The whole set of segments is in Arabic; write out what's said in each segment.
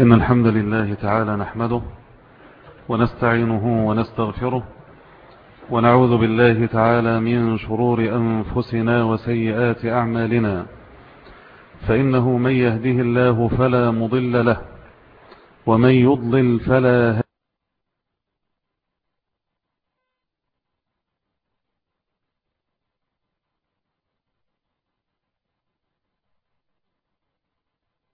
إن الحمد لله تعالى نحمده ونستعينه ونستغفره ونعوذ بالله تعالى من شرور أنفسنا وسيئات أعمالنا فإنه من يهده الله فلا مضل له ومن يضلل فلا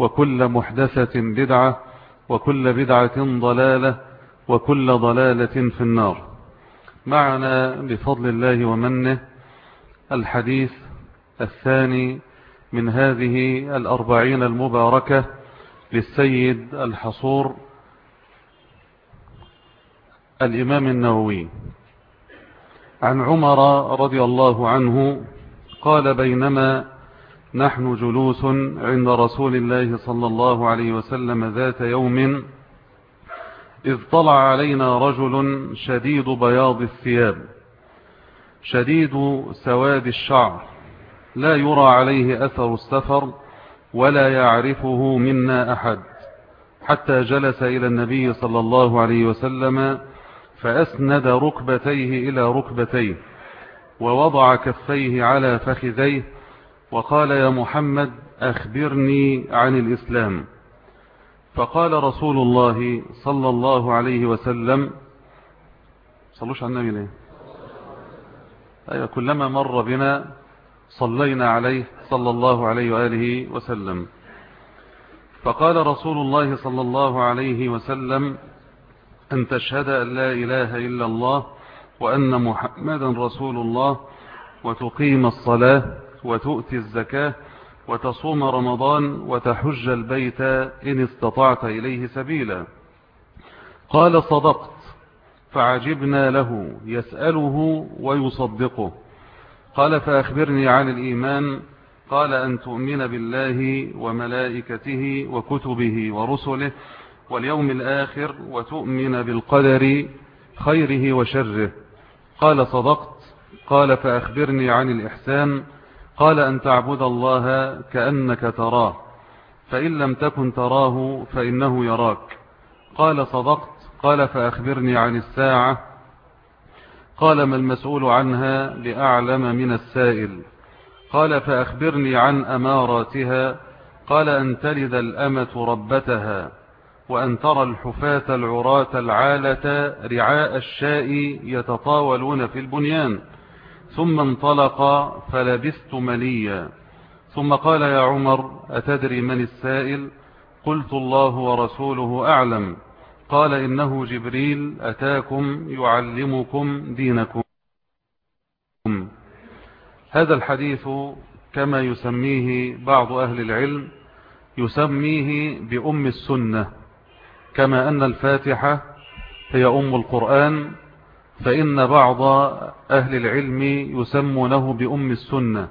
وكل محدثة بدعة وكل بدعة ضلالة وكل ضلالة في النار. معنا بفضل الله ومنه الحديث الثاني من هذه الأربعين المباركة للسيد الحصور الإمام النووي. عن عمر رضي الله عنه قال بينما نحن جلوس عند رسول الله صلى الله عليه وسلم ذات يوم إذ طلع علينا رجل شديد بياض الثياب شديد سواد الشعر لا يرى عليه أثر السفر ولا يعرفه منا أحد حتى جلس إلى النبي صلى الله عليه وسلم فأسند ركبتيه إلى ركبتيه ووضع كفيه على فخذيه وقال يا محمد أخبرني عن الإسلام. فقال رسول الله صلى الله عليه وسلم صلوش على النبي ليه؟ أيوة كلما مر بنا صلينا عليه صلى الله عليه وآله وسلم. فقال رسول الله صلى الله عليه وسلم أن تشهد أن لا إله إلا الله وأن محمدا رسول الله وتقيم الصلاة وتؤتي الزكاة وتصوم رمضان وتحج البيت إن استطعت إليه سبيلا. قال صدقت فعجبنا له يسأله ويصدقه. قال فأخبرني عن الإيمان قال أن تؤمن بالله وملائكته وكتبه ورسله واليوم الآخر وتؤمن بالقدر خيره وشره. قال صدقت قال فأخبرني عن الإحسان قال أن تعبد الله كأنك تراه فإن لم تكن تراه فإنه يراك. قال صدقت قال فأخبرني عن الساعة. قال ما المسؤول عنها لأعلم من السائل. قال فأخبرني عن أماراتها. قال أن تلد الأمة ربتها وأن ترى الحفاة العراة العالة رعاء الشاء يتطاولون في البنيان. ثم انطلق فلبثت مليا ثم قال يا عمر أتدري من السائل؟ قلت الله ورسوله أعلم. قال إنه جبريل أتاكم يعلمكم دينكم. هذا الحديث كما يسميه بعض أهل العلم يسميه بأم السنة كما أن الفاتحة هي أم القرآن. فإن بعض أهل العلم يسمونه بأم السنة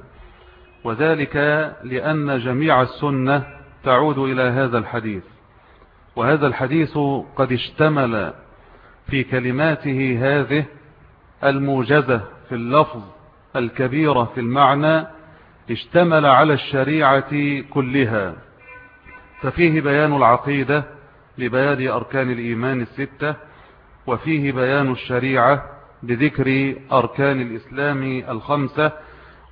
وذلك لأن جميع السنة تعود إلى هذا الحديث. وهذا الحديث قد اشتمل في كلماته هذه الموجزة في اللفظ الكبيرة في المعنى اشتمل على الشريعة كلها. ففيه بيان العقيدة لبيان أركان الإيمان الستة وفيه بيان الشريعة بذكر أركان الإسلام الخمسة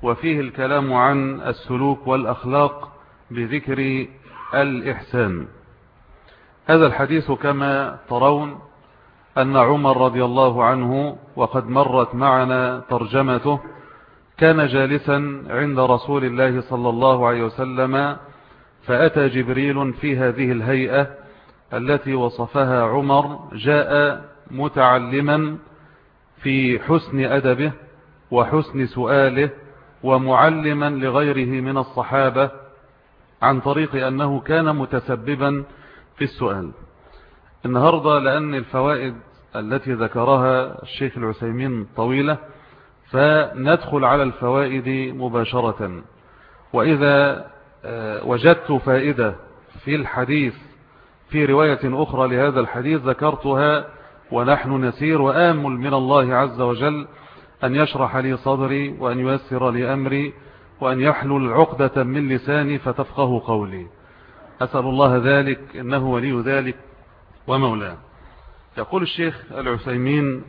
وفيه الكلام عن السلوك والأخلاق بذكر الإحسان. هذا الحديث كما ترون أن عمر رضي الله عنه وقد مرت معنا ترجمته كان جالسا عند رسول الله صلى الله عليه وسلم فأتى جبريل في هذه الهيئة التي وصفها عمر جاء متعلما في حسن أدبه وحسن سؤاله ومعلما لغيره من الصحابة عن طريق أنه كان متسببا في السؤال. النهاردة لأن الفوائد التي ذكرها الشيخ العسيمين طويلة فندخل على الفوائد مباشرة. وإذا آه، وجدت فائدة في الحديث في رواية أخرى لهذا الحديث ذكرتها ونحن نسير وآمل من الله عز وجل أن يشرح لي صدري وأن ييسر لي أمري وأن يحلل عقدة من لساني فتفقه قولي. أسأل الله ذلك إنه ولي ذلك ومولاه. يقول الشيخ العثيمين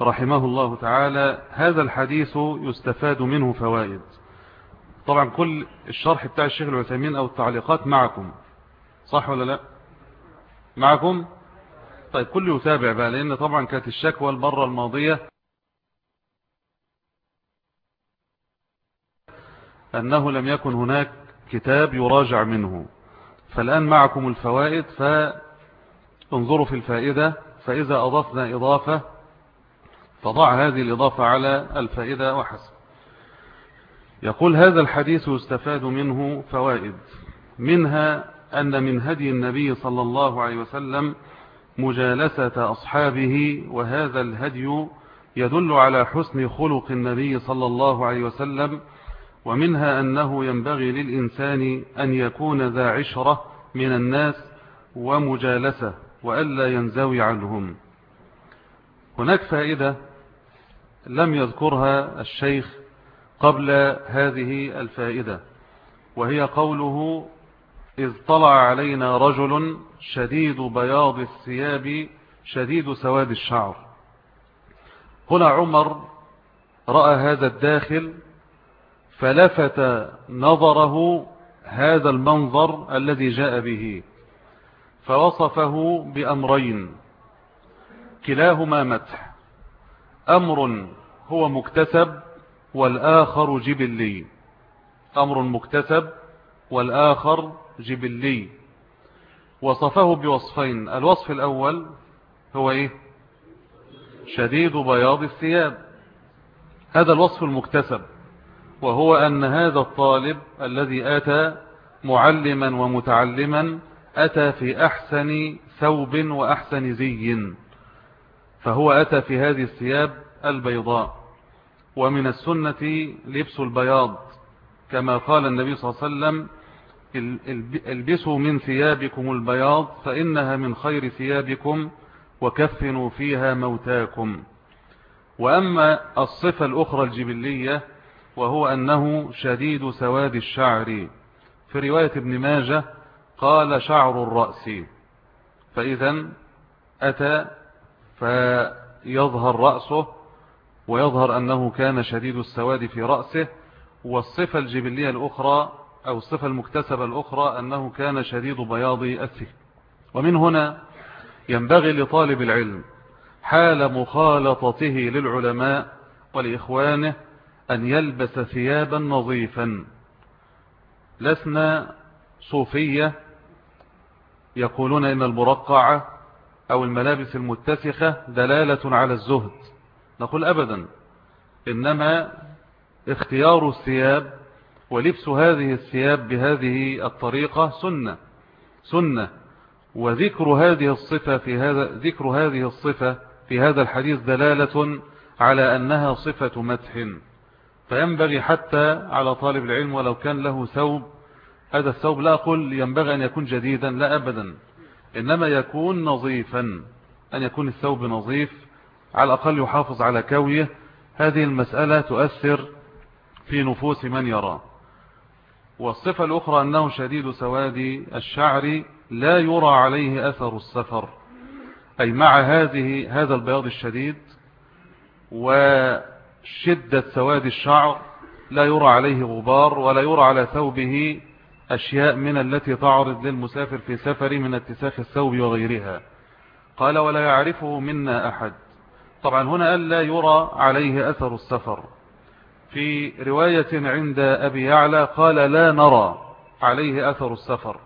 رحمه الله تعالى هذا الحديث يستفاد منه فوائد. طبعا كل الشرح بتاع الشيخ العثيمين أو التعليقات معكم صح ولا لا؟ معكم؟ طيب كل يتابع بقى لأن طبعا كانت الشكوى المرة الماضية. أنه لم يكن هناك كتاب يراجع منه. فالآن معكم الفوائد فانظروا في الفائدة. فإذا أضفنا إضافة فضع هذه الإضافة على الفائدة وحسب. يقول هذا الحديث يستفاد منه فوائد. منها أن من هدي النبي صلى الله عليه وسلم مجالسة أصحابه وهذا الهدي يدل على حسن خلق النبي صلى الله عليه وسلم ومنها أنه ينبغي للإنسان أن يكون ذا عشرة من الناس ومجالسة وألا ينزوي عنهم. هناك فائدة لم يذكرها الشيخ قبل هذه الفائدة وهي قوله إذ طلع علينا رجل شديد بياض الثياب شديد سواد الشعر. هنا عمر رأى هذا الداخل فلفت نظره هذا المنظر الذي جاء به فوصفه بأمرين. كلاهما مدح أمر هو مكتسب والآخر جبلي. أمر مكتسب والآخر جبلي. وصفه بوصفين. الوصف الأول هو إيه؟ شديد بياض الثياب. هذا الوصف المكتسب. وهو أن هذا الطالب الذي أتى معلما ومتعلما أتى في أحسن ثوب وأحسن زي. فهو أتى في هذه الثياب البيضاء. ومن السنة لبس البياض. كما قال النبي صلى الله عليه وسلم البسوا من ثيابكم البياض فإنها من خير ثيابكم وكفنوا فيها موتاكم. وأما الصفة الأخرى الجبلية وهو أنه شديد سواد الشعر. في رواية ابن ماجه قال شعر الرأس. فإذا أتى فيظهر رأسه ويظهر أنه كان شديد السواد في رأسه. والصفة الجبلية الأخرى أو الصفة المكتسبة الأخرى أنه كان شديد بياض أسه ومن هنا ينبغي لطالب العلم حال مخالطته للعلماء ولإخوانه أن يلبس ثيابا نظيفا. لسنا صوفية يقولون إن المرقعة أو الملابس المتسخة دلالة على الزهد. نقول أبدا إنما اختيار الثياب ولبس هذه الثياب بهذه الطريقة سنة سنة. وذكر هذه الصفة في هذا ذكر هذه الصفة في هذا الحديث دلالة على أنها صفة مدح. فينبغي حتى على طالب العلم ولو كان له ثوب هذا الثوب لا أقول ينبغي أن يكون جديدا لا أبدا. إنما يكون نظيفا أن يكون الثوب نظيف على الأقل يحافظ على كويه. هذه المسألة تؤثر في نفوس من يرى. والصفة الأخرى أنه شديد سواد الشعر لا يرى عليه أثر السفر. أي مع هذه هذا البياض الشديد وشدة سواد الشعر لا يرى عليه غبار ولا يرى على ثوبه أشياء من التي تعرض للمسافر في سفر من اتساخ الثوب وغيرها. قال ولا يعرفه منا أحد. طبعا هنا قال لا يرى عليه أثر السفر. في رواية عند أبي يعلى قال لا نرى عليه أثر السفر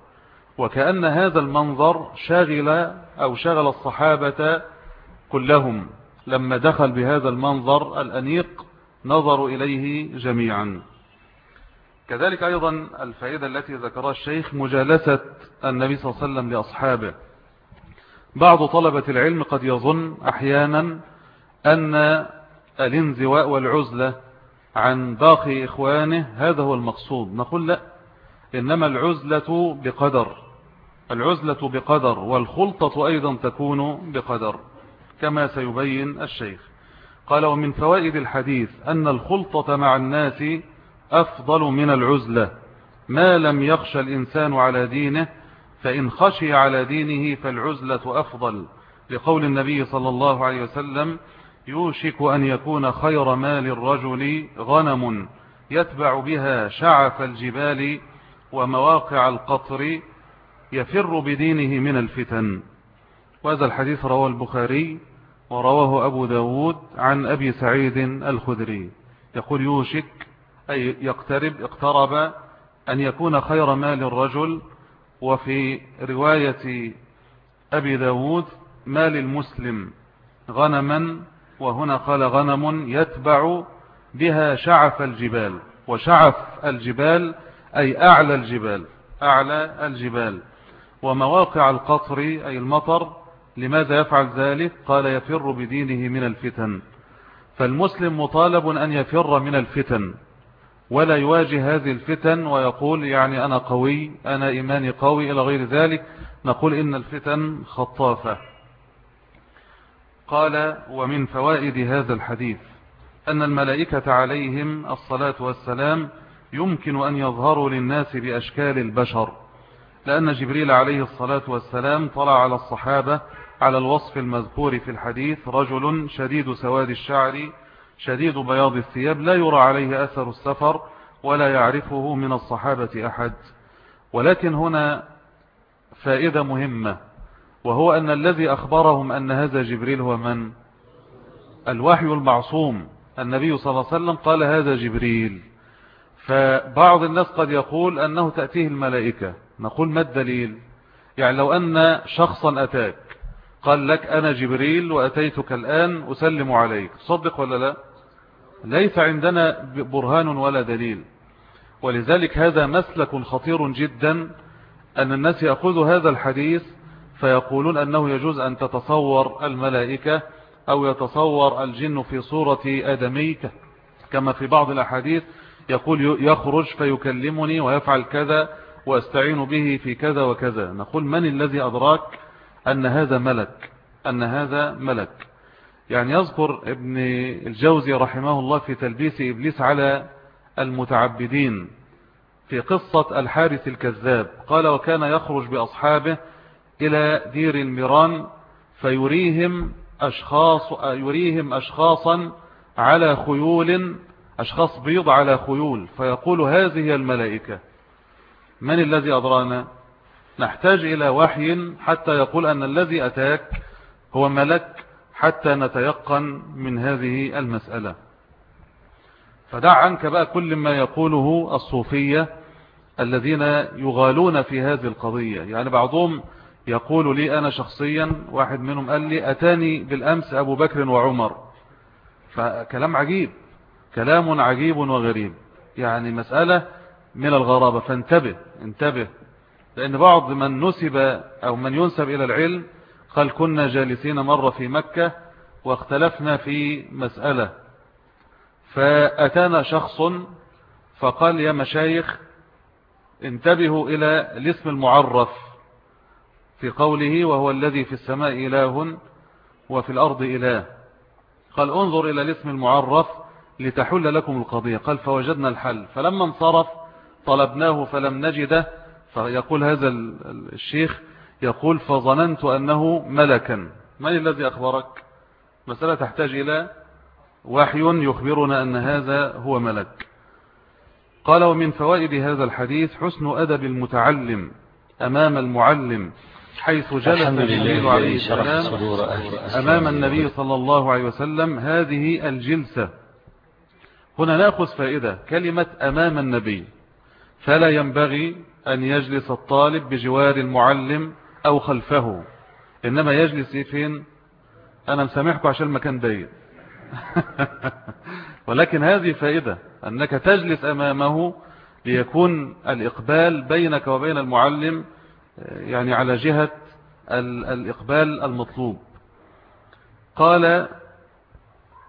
وكأن هذا المنظر شاغل أو شغل الصحابة كلهم لما دخل بهذا المنظر الأنيق نظروا إليه جميعا. كذلك أيضا الفائدة التي ذكرها الشيخ مجالسة النبي صلى الله عليه وسلم لأصحابه. بعض طلبة العلم قد يظن أحيانا أن الانزواء والعزلة عن باقي إخوانه هذا هو المقصود. نقول لا إنما العزلة بقدر. العزلة بقدر والخلطة أيضا تكون بقدر كما سيبين الشيخ. قال ومن فوائد الحديث أن الخلطة مع الناس أفضل من العزلة. ما لم يخشى الإنسان على دينه فإن خشي على دينه فالعزلة أفضل. لقول النبي صلى الله عليه وسلم يوشك أن يكون خير مال الرجل غنم يتبع بها شعف الجبال ومواقع القطر يفر بدينه من الفتن. وهذا الحديث رواه البخاري ورواه أبو داود عن أبي سعيد الخدري. يقول يوشك أي يقترب اقترب أن يكون خير مال الرجل وفي رواية أبي داود مال المسلم غنما وهنا قال غنم يتبع بها شعف الجبال وشعف الجبال أي أعلى الجبال أعلى الجبال. ومواقع القطر أي المطر لماذا يفعل ذلك؟ قال يفر بدينه من الفتن. فالمسلم مطالب أن يفر من الفتن ولا يواجه هذه الفتن ويقول يعني أنا قوي أنا إيماني قوي إلى غير ذلك نقول إن الفتن خطافة. قال ومن فوائد هذا الحديث أن الملائكة عليهم الصلاة والسلام يمكن أن يظهروا للناس بأشكال البشر لأن جبريل عليه الصلاة والسلام طلع على الصحابة على الوصف المذكور في الحديث رجل شديد سواد الشعر شديد بياض الثياب لا يرى عليه أثر السفر ولا يعرفه من الصحابة أحد ولكن هنا فائدة مهمة وهو أن الذي أخبرهم أن هذا جبريل هو من؟ الوحي المعصوم. النبي صلى الله عليه وسلم قال هذا جبريل. فبعض الناس قد يقول أنه تأتيه الملائكة. نقول ما الدليل؟ يعني لو أن شخصا أتاك قال لك أنا جبريل وأتيتك الآن أسلم عليك. صدق ولا لا؟ ليس عندنا برهان ولا دليل. ولذلك هذا مسلك خطير جدا أن الناس يأخذوا هذا الحديث فيقولون أنه يجوز أن تتصور الملائكة أو يتصور الجن في صورة آدمي كما في بعض الأحاديث يقول يخرج فيكلمني ويفعل كذا وأستعين به في كذا وكذا. نقول من الذي أدراك أن هذا ملك؟ أن هذا ملك. يعني يذكر ابن الجوزي رحمه الله في تلبيس إبليس على المتعبدين في قصة الحارث الكذاب. قال وكان يخرج بأصحابه إلى دير الميران فيريهم أشخاص يريهم أشخاصا على خيول أشخاص بيض على خيول. فيقول هذه الملائكة من الذي أدرانا نحتاج إلى وحي حتى يقول أن الذي أتاك هو ملك حتى نتيقن من هذه المسألة. فدع عنك بقى كل ما يقوله الصوفية الذين يغالون في هذه القضية. يعني بعضهم يقول لي أنا شخصيا واحد منهم قال لي أتاني بالأمس أبو بكر وعمر. فكلام عجيب كلام عجيب وغريب. يعني مسألة من الغرابة. فانتبه انتبه. لأن بعض من نسب أو من ينسب إلى العلم قال كنا جالسين مرة في مكة واختلفنا في مسألة. فأتانا شخص فقال يا مشايخ انتبهوا إلى الاسم المعرف. في قوله وهو الذي في السماء إله وفي الأرض إله. قال انظر إلى الاسم المعرف لتحل لكم القضية. قال فوجدنا الحل. فلما انصرف طلبناه فلم نجده. فيقول هذا الشيخ يقول فظننت أنه ملكا. من الذي أخبرك؟ مسألة تحتاج إلى وحي يخبرنا أن هذا هو ملك. قال ومن فوائد هذا الحديث حسن أدب المتعلم أمام المعلم. حيث جلس جبريل عليه السلام أمام النبي صلى الله عليه وسلم هذه الجلسة. هنا نأخذ فائدة كلمة أمام النبي. فلا ينبغي أن يجلس الطالب بجوار المعلم أو خلفه. إنما يجلس فين؟ أنا مسامحكم عشان المكان ضيق ولكن هذه فائدة أنك تجلس أمامه ليكون الإقبال بينك وبين المعلم يعني على جهة الإقبال المطلوب. قال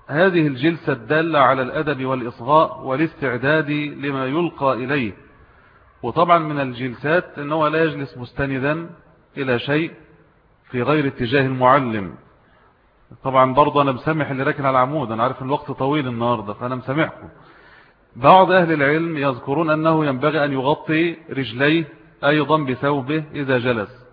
هذه الجلسة الدالة على الأدب والإصغاء والاستعداد لما يلقى إليه. وطبعا من الجلسات أنه لا يجلس مستندا إلى شيء في غير اتجاه المعلم. طبعا برضه أنا مسامح اللي راكن على العمود أنا عارف الوقت طويل النهاردة فأنا مسامحكم. بعض أهل العلم يذكرون أنه ينبغي أن يغطي رجليه أيضا بثوبه إذا جلس.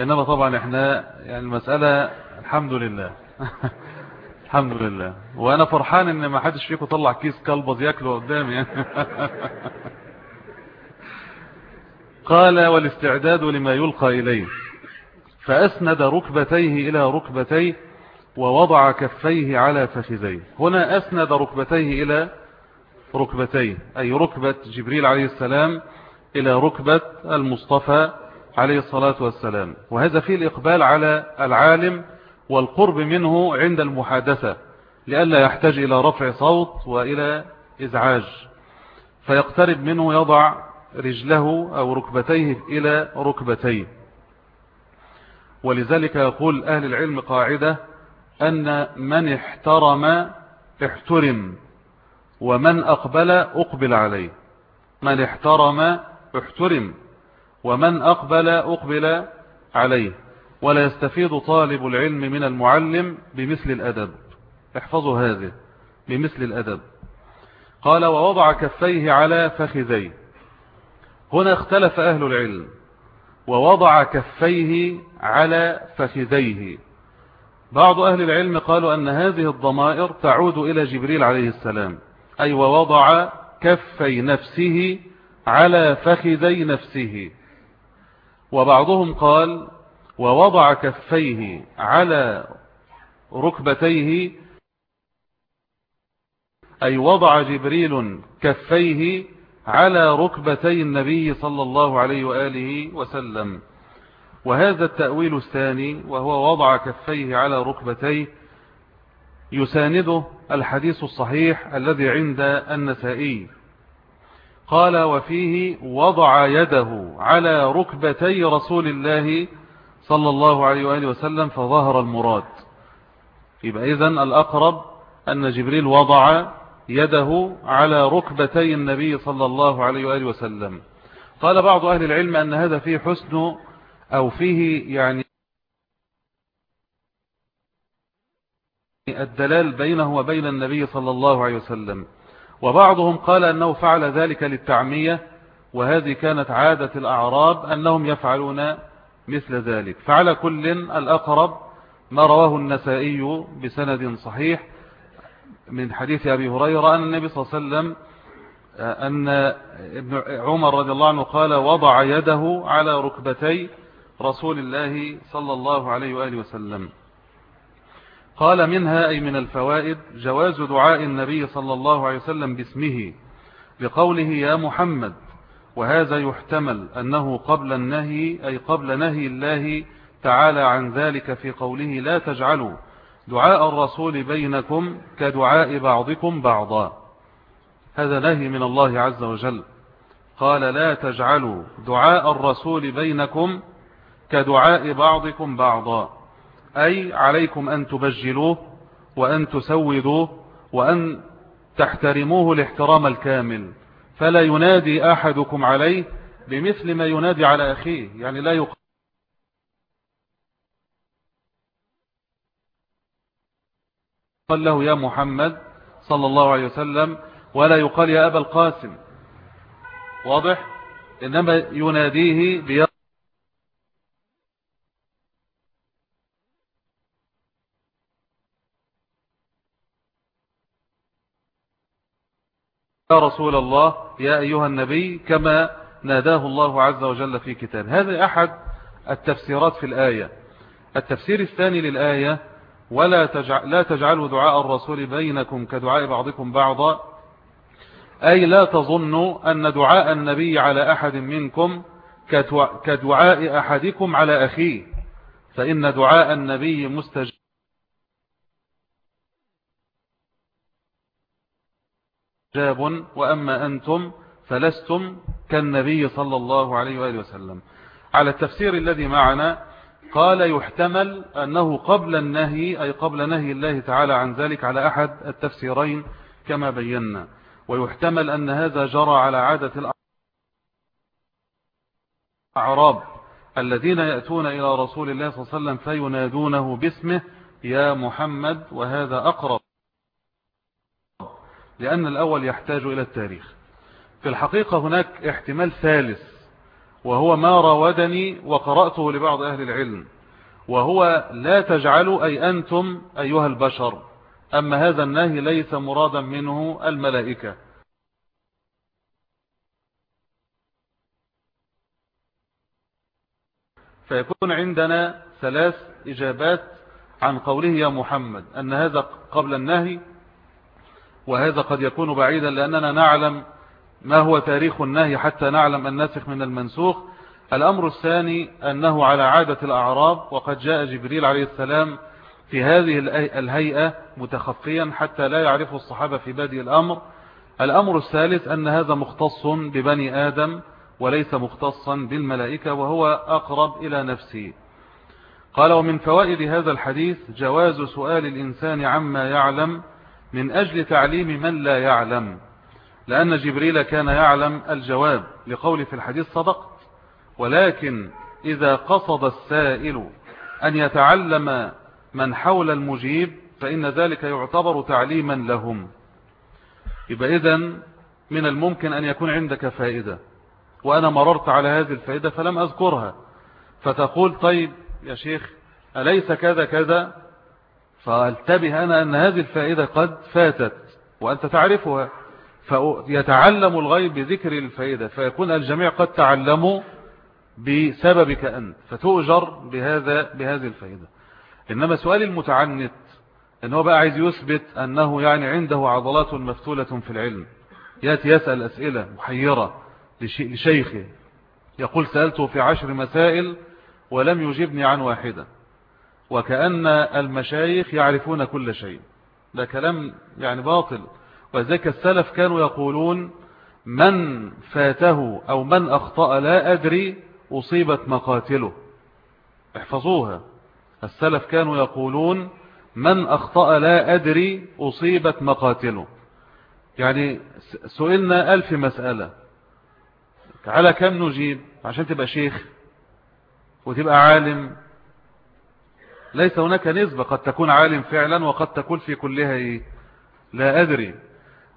إنما طبعا إحنا يعني المسألة الحمد لله. الحمد لله. وأنا فرحان إن ما حدش فيكم طلع كيس كلبز يأكله قدامي. قال والاستعداد لما يلقى إليه. فأسند ركبتيه إلى ركبتيه ووضع كفيه على فخذيه. هنا أسند ركبتيه إلى ركبتيه أي ركبة جبريل عليه السلام إلى ركبة المصطفى عليه الصلاة والسلام. وهذا فيه الإقبال على العالم والقرب منه عند المحادثة لئلا يحتاج إلى رفع صوت وإلى إزعاج. فيقترب منه يضع رجله أو ركبتيه إلى ركبتيه. ولذلك يقول أهل العلم قاعدة أن من احترم احترم ومن أقبل أقبل عليه. من احترم احترم ومن أقبل أقبل عليه ولا يستفيد طالب العلم من المعلم بمثل الأدب. احفظوا هذه بمثل الأدب. قال ووضع كفيه على فخذيه. هنا اختلف أهل العلم. ووضع كفيه على فخذيه. بعض أهل العلم قالوا أن هذه الضمائر تعود إلى جبريل عليه السلام. أي ووضع كفي نفسه على فخذي نفسه. وبعضهم قال ووضع كفيه على ركبتيه أي وضع جبريل كفيه على ركبتي النبي صلى الله عليه وآله وسلم. وهذا التأويل الثاني وهو وضع كفيه على ركبتيه يسانده الحديث الصحيح الذي عند النسائي. قال وفيه وضع يده على ركبتي رسول الله صلى الله عليه وآله وسلم فظهر المراد. يبقى إذن الأقرب أن جبريل وضع يده على ركبتي النبي صلى الله عليه وآله وسلم. قال بعض أهل العلم أن هذا فيه حسن أو فيه يعني الدلال بينه وبين النبي صلى الله عليه وسلم. وبعضهم قال أنه فعل ذلك للتعمية وهذه كانت عادة الأعراب أنهم يفعلون مثل ذلك. فعلى كل الأقرب ما رواه النسائي بسند صحيح من حديث أبي هريرة أن النبي صلى الله عليه وسلم أن ابن عمر رضي الله عنه قال وضع يده على ركبتي رسول الله صلى الله عليه وآله وسلم. قال منها أي من الفوائد جواز دعاء النبي صلى الله عليه وسلم باسمه لقوله يا محمد وهذا يحتمل أنه قبل النهي أي قبل نهي الله تعالى عن ذلك في قوله لا تجعلوا دعاء الرسول بينكم كدعاء بعضكم بعضا. هذا نهي من الله عز وجل. قال لا تجعلوا دعاء الرسول بينكم كدعاء بعضكم بعضا. أي عليكم أن تبجلوه وأن تسودوه وأن تحترموه الاحترام الكامل. فلا ينادي أحدكم عليه بمثل ما ينادي على أخيه يعني لا يقال له يا محمد صلى الله عليه وسلم ولا يقال يا أبا القاسم. واضح؟ إنما يناديه بيا يا رسول الله يا أيها النبي كما ناداه الله عز وجل في كتاب هذا أحد التفسيرات في الآية. التفسير الثاني للآية ولا تجعل لا تجعلوا دعاء الرسول بينكم كدعاء بعضكم بعضا. أي لا تظنوا أن دعاء النبي على أحد منكم كدعاء أحدكم على أخيه. فإن دعاء النبي مستجاب. وأما أنتم فلستم كالنبي صلى الله عليه وآله وسلم. على التفسير الذي معنا قال يحتمل أنه قبل النهي أي قبل نهي الله تعالى عن ذلك على أحد التفسيرين كما بينا. ويحتمل أن هذا جرى على عادة الأعراب الذين يأتون إلى رسول الله صلى الله عليه وسلم فينادونه باسمه يا محمد وهذا أقرب لأن الأول يحتاج إلى التاريخ. في الحقيقة هناك احتمال ثالث وهو ما راودني وقرأته لبعض أهل العلم وهو لا تجعلوا أي أنتم أيها البشر أما هذا النهي ليس مرادا منه الملائكة. فيكون عندنا ثلاث إجابات عن قوله يا محمد أن هذا قبل النهي وهذا قد يكون بعيدا لأننا نعلم ما هو تاريخ النهي حتى نعلم الناسخ من المنسوخ. الأمر الثاني أنه على عادة الأعراب وقد جاء جبريل عليه السلام في هذه الهيئة متخفيا حتى لا يعرفه الصحابة في بادئ الأمر. الأمر الثالث أن هذا مختص ببني آدم وليس مختصا بالملائكة وهو أقرب إلى نفسه. قال ومن فوائد هذا الحديث جواز سؤال الإنسان عما يعلم من أجل تعليم من لا يعلم. لأن جبريل كان يعلم الجواب لقول في الحديث صدقت ولكن إذا قصد السائل أن يتعلم من حول المجيب فإن ذلك يعتبر تعليما لهم. يبقى إذن من الممكن أن يكون عندك فائدة وأنا مررت على هذه الفائدة فلم أذكرها. فتقول طيب يا شيخ أليس كذا كذا؟ فالتبه أنا أن هذه الفائدة قد فاتت وأنت تعرفها. فيتعلم الغيب بذكر الفائدة فيكون الجميع قد تعلموا بسببك أنت فتؤجر بهذا بهذه الفائدة. إنما سؤال المتعنت إن هو بقى عايز يثبت أنه يعني عنده عضلات مفتولة في العلم يأتي يسأل أسئلة محيرة لشيخه يقول سألته في عشر مسائل ولم يجبني عن واحدة. وكأن المشايخ يعرفون كل شيء. ده كلام يعني باطل. وذلك السلف كانوا يقولون من فاته أو من أخطأ لا أدري أصيبت مقاتله. احفظوها. السلف كانوا يقولون من أخطأ لا أدري أصيبت مقاتله. يعني سئلنا ألف مسألة. على كم نجيب؟ عشان تبقى شيخ. وتبقى عالم. ليس هناك نسبة قد تكون عالم فعلا وقد تكون في كلها إيه؟ لا أدري.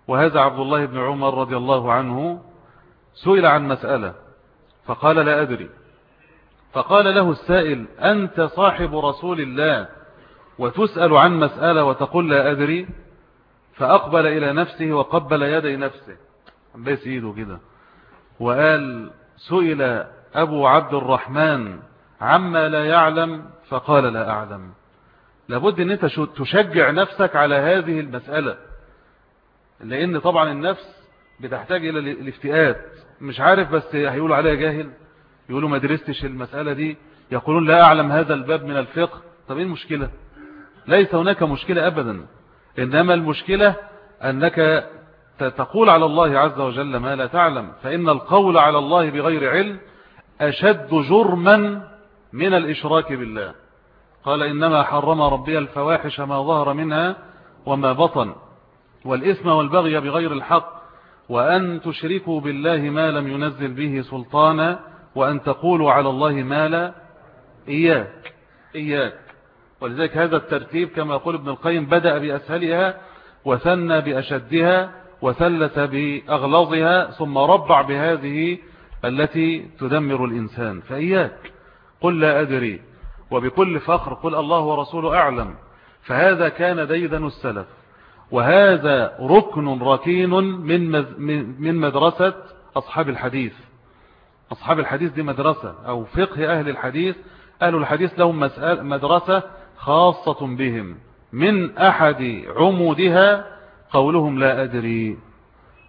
وهذا عبد الله بن عمر رضي الله عنه سئل عن مسألة فقال لا أدري. فقال له السائل أنت صاحب رسول الله وتسأل عن مسألة وتقول لا أدري؟ فأقبل إلى نفسه وقبل يدي نفسه. بس إيده كده. وقال سئل أبو عبد الرحمن عما لا يعلم فقال لا أعلم. لابد أن أنت تشجع نفسك على هذه المسألة لأن طبعا النفس بتحتاج إلى الافتئات. مش عارف بس هيقولوا عليها جاهل يقولوا ما درستش المسألة دي يقولون لا أعلم هذا الباب من الفقه. طب إيه المشكلة؟ ليس هناك مشكلة أبدا. إنما المشكلة أنك تقول على الله عز وجل ما لا تعلم فإن القول على الله بغير علم أشد جرما من الإشراك بالله. قال إنما حرم ربي الفواحش ما ظهر منها وما بطن. والإثم والبغي بغير الحق وأن تشركوا بالله ما لم ينزل به سلطانا وأن تقولوا على الله ما لا إياك إياك. ولذلك هذا الترتيب كما يقول ابن القيم بدأ بأسهلها وثنى بأشدها وثلث بأغلظها ثم ربع بهذه التي تدمر الإنسان. فإياك. قل لا أدري وبكل فخر قل الله ورسوله أعلم فهذا كان ديدن السلف وهذا ركن ركين من من مدرسة أصحاب الحديث. أصحاب الحديث دي مدرسة أو فقه أهل الحديث أهل الحديث لهم مدرسة خاصة بهم. من أحد عمودها قولهم لا أدري.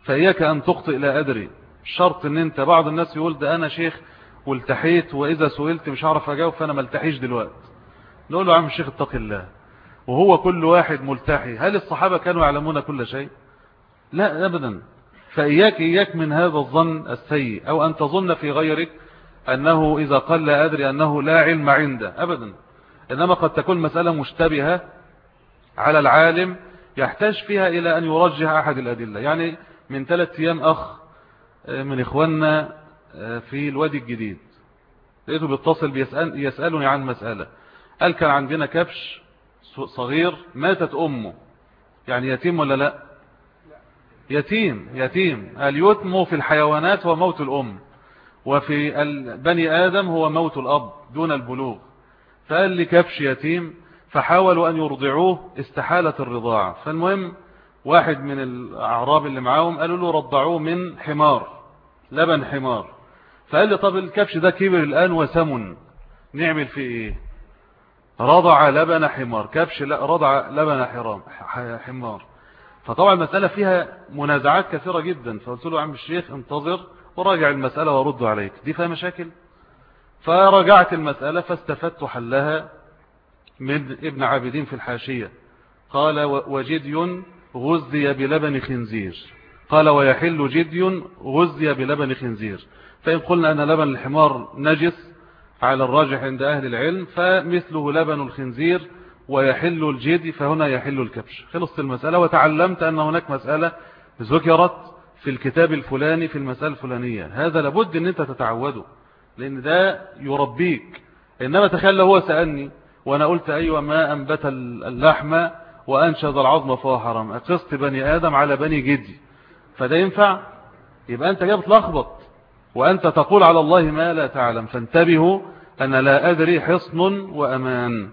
فإياك أن تخطئ لا أدري. شرط أن أنت بعض الناس يقول ده أنا شيخ والتحيت وإذا سئلت مش عارف أجاوب فأنا ملتحيش دلوقتي. نقول له عم الشيخ اتق الله. وهو كل واحد ملتحي. هل الصحابة كانوا يعلمون كل شيء؟ لا أبدا. فإياك إياك من هذا الظن السيء أو أن تظن في غيرك أنه إذا قال لا أدري أنه لا علم عنده. أبدا. إنما قد تكون مسألة مشتبهة على العالم يحتاج فيها إلى أن يرجح أحد الأدلة. يعني من ثلاث أيام أخ آه، من إخواننا في الوادي الجديد. لقيته بيتصل بيسأل يسألني عن مسألة. قال كان عندنا كبش صغير ماتت أمه. يعني يتيم ولا لا؟ يتيم يتيم. اليتم في الحيوانات هو موت الأم وفي بني آدم هو موت الأب دون البلوغ. فقال لي كبش يتيم فحاولوا أن يرضعوه استحالة الرضاعة. فالمهم واحد من الأعراب اللي معاهم قالوا له رضعوه من حمار لبن حمار. فقال لي طب الكبش ده كبر الآن وسمن نعمل فيه إيه؟ رضع لبن حمار. كبش لا رضع لبن حرام حمار. فطبعا المسألة فيها منازعات كثيرة جدا. فقلت له عم الشيخ انتظر وراجع المسألة ورد عليك. دي فيها مشاكل؟ فرجعت المسألة فاستفدت حلها من ابن عابدين في الحاشية. قال وجدي غزي بلبن خنزير. قال ويحل جدي غزي بلبن خنزير. فإن قلنا أن لبن الحمار نجس على الراجح عند أهل العلم فمثله لبن الخنزير ويحل الجدي فهنا يحل الكبش. خلصت المسألة وتعلمت أن هناك مسألة ذكرت في الكتاب الفلاني في المسألة الفلانية. هذا لابد أن أنت تتعوده لأن ده يربيك. إنما تخيل هو سألني وأنا قلت أيوة ما أنبت اللحم وأنشد العظم فهو حرام. أقصت بني آدم على بني جدي. فده ينفع؟ يبقى أنت جاب تلخبط وأنت تقول على الله ما لا تعلم فانتبهوا أن لا أدري حصن وأمان.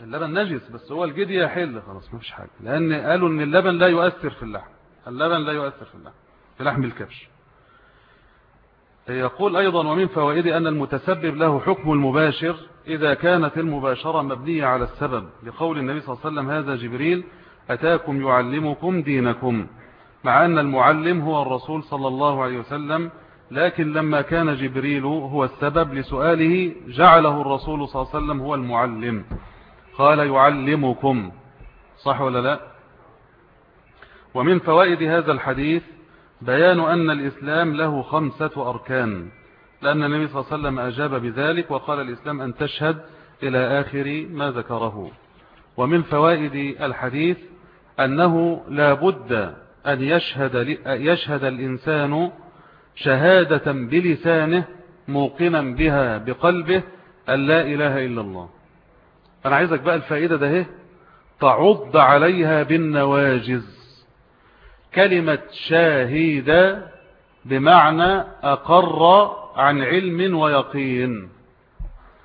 اللبن نجس بس هو الجدي يحل خلاص ما فيش حاجة. لأن قالوا أن اللبن لا يؤثر في اللحم. اللبن لا يؤثر في اللحم في لحم الكبش. يقول أيضا ومن فوائد أن المتسبب له حكم المباشر إذا كانت المباشرة مبنية على السبب. لقول النبي صلى الله عليه وسلم هذا جبريل أتاكم يعلمكم دينكم. مع أن المعلم هو الرسول صلى الله عليه وسلم لكن لما كان جبريل هو السبب لسؤاله جعله الرسول صلى الله عليه وسلم هو المعلم. قال يعلمكم. صح ولا لا؟ ومن فوائد هذا الحديث بيان أن الإسلام له خمسة أركان لأن النبي صلى الله عليه وسلم أجاب بذلك وقال الإسلام أن تشهد إلى آخر ما ذكره. ومن فوائد الحديث أنه لا بد أن يشهد, يشهد الإنسان شهادة بلسانه موقنا بها بقلبه أن لا إله إلا الله. أنا عايزك بقى الفائدة ده تعض عليها بالنواجز كلمة شاهد بمعنى أقر عن علم ويقين.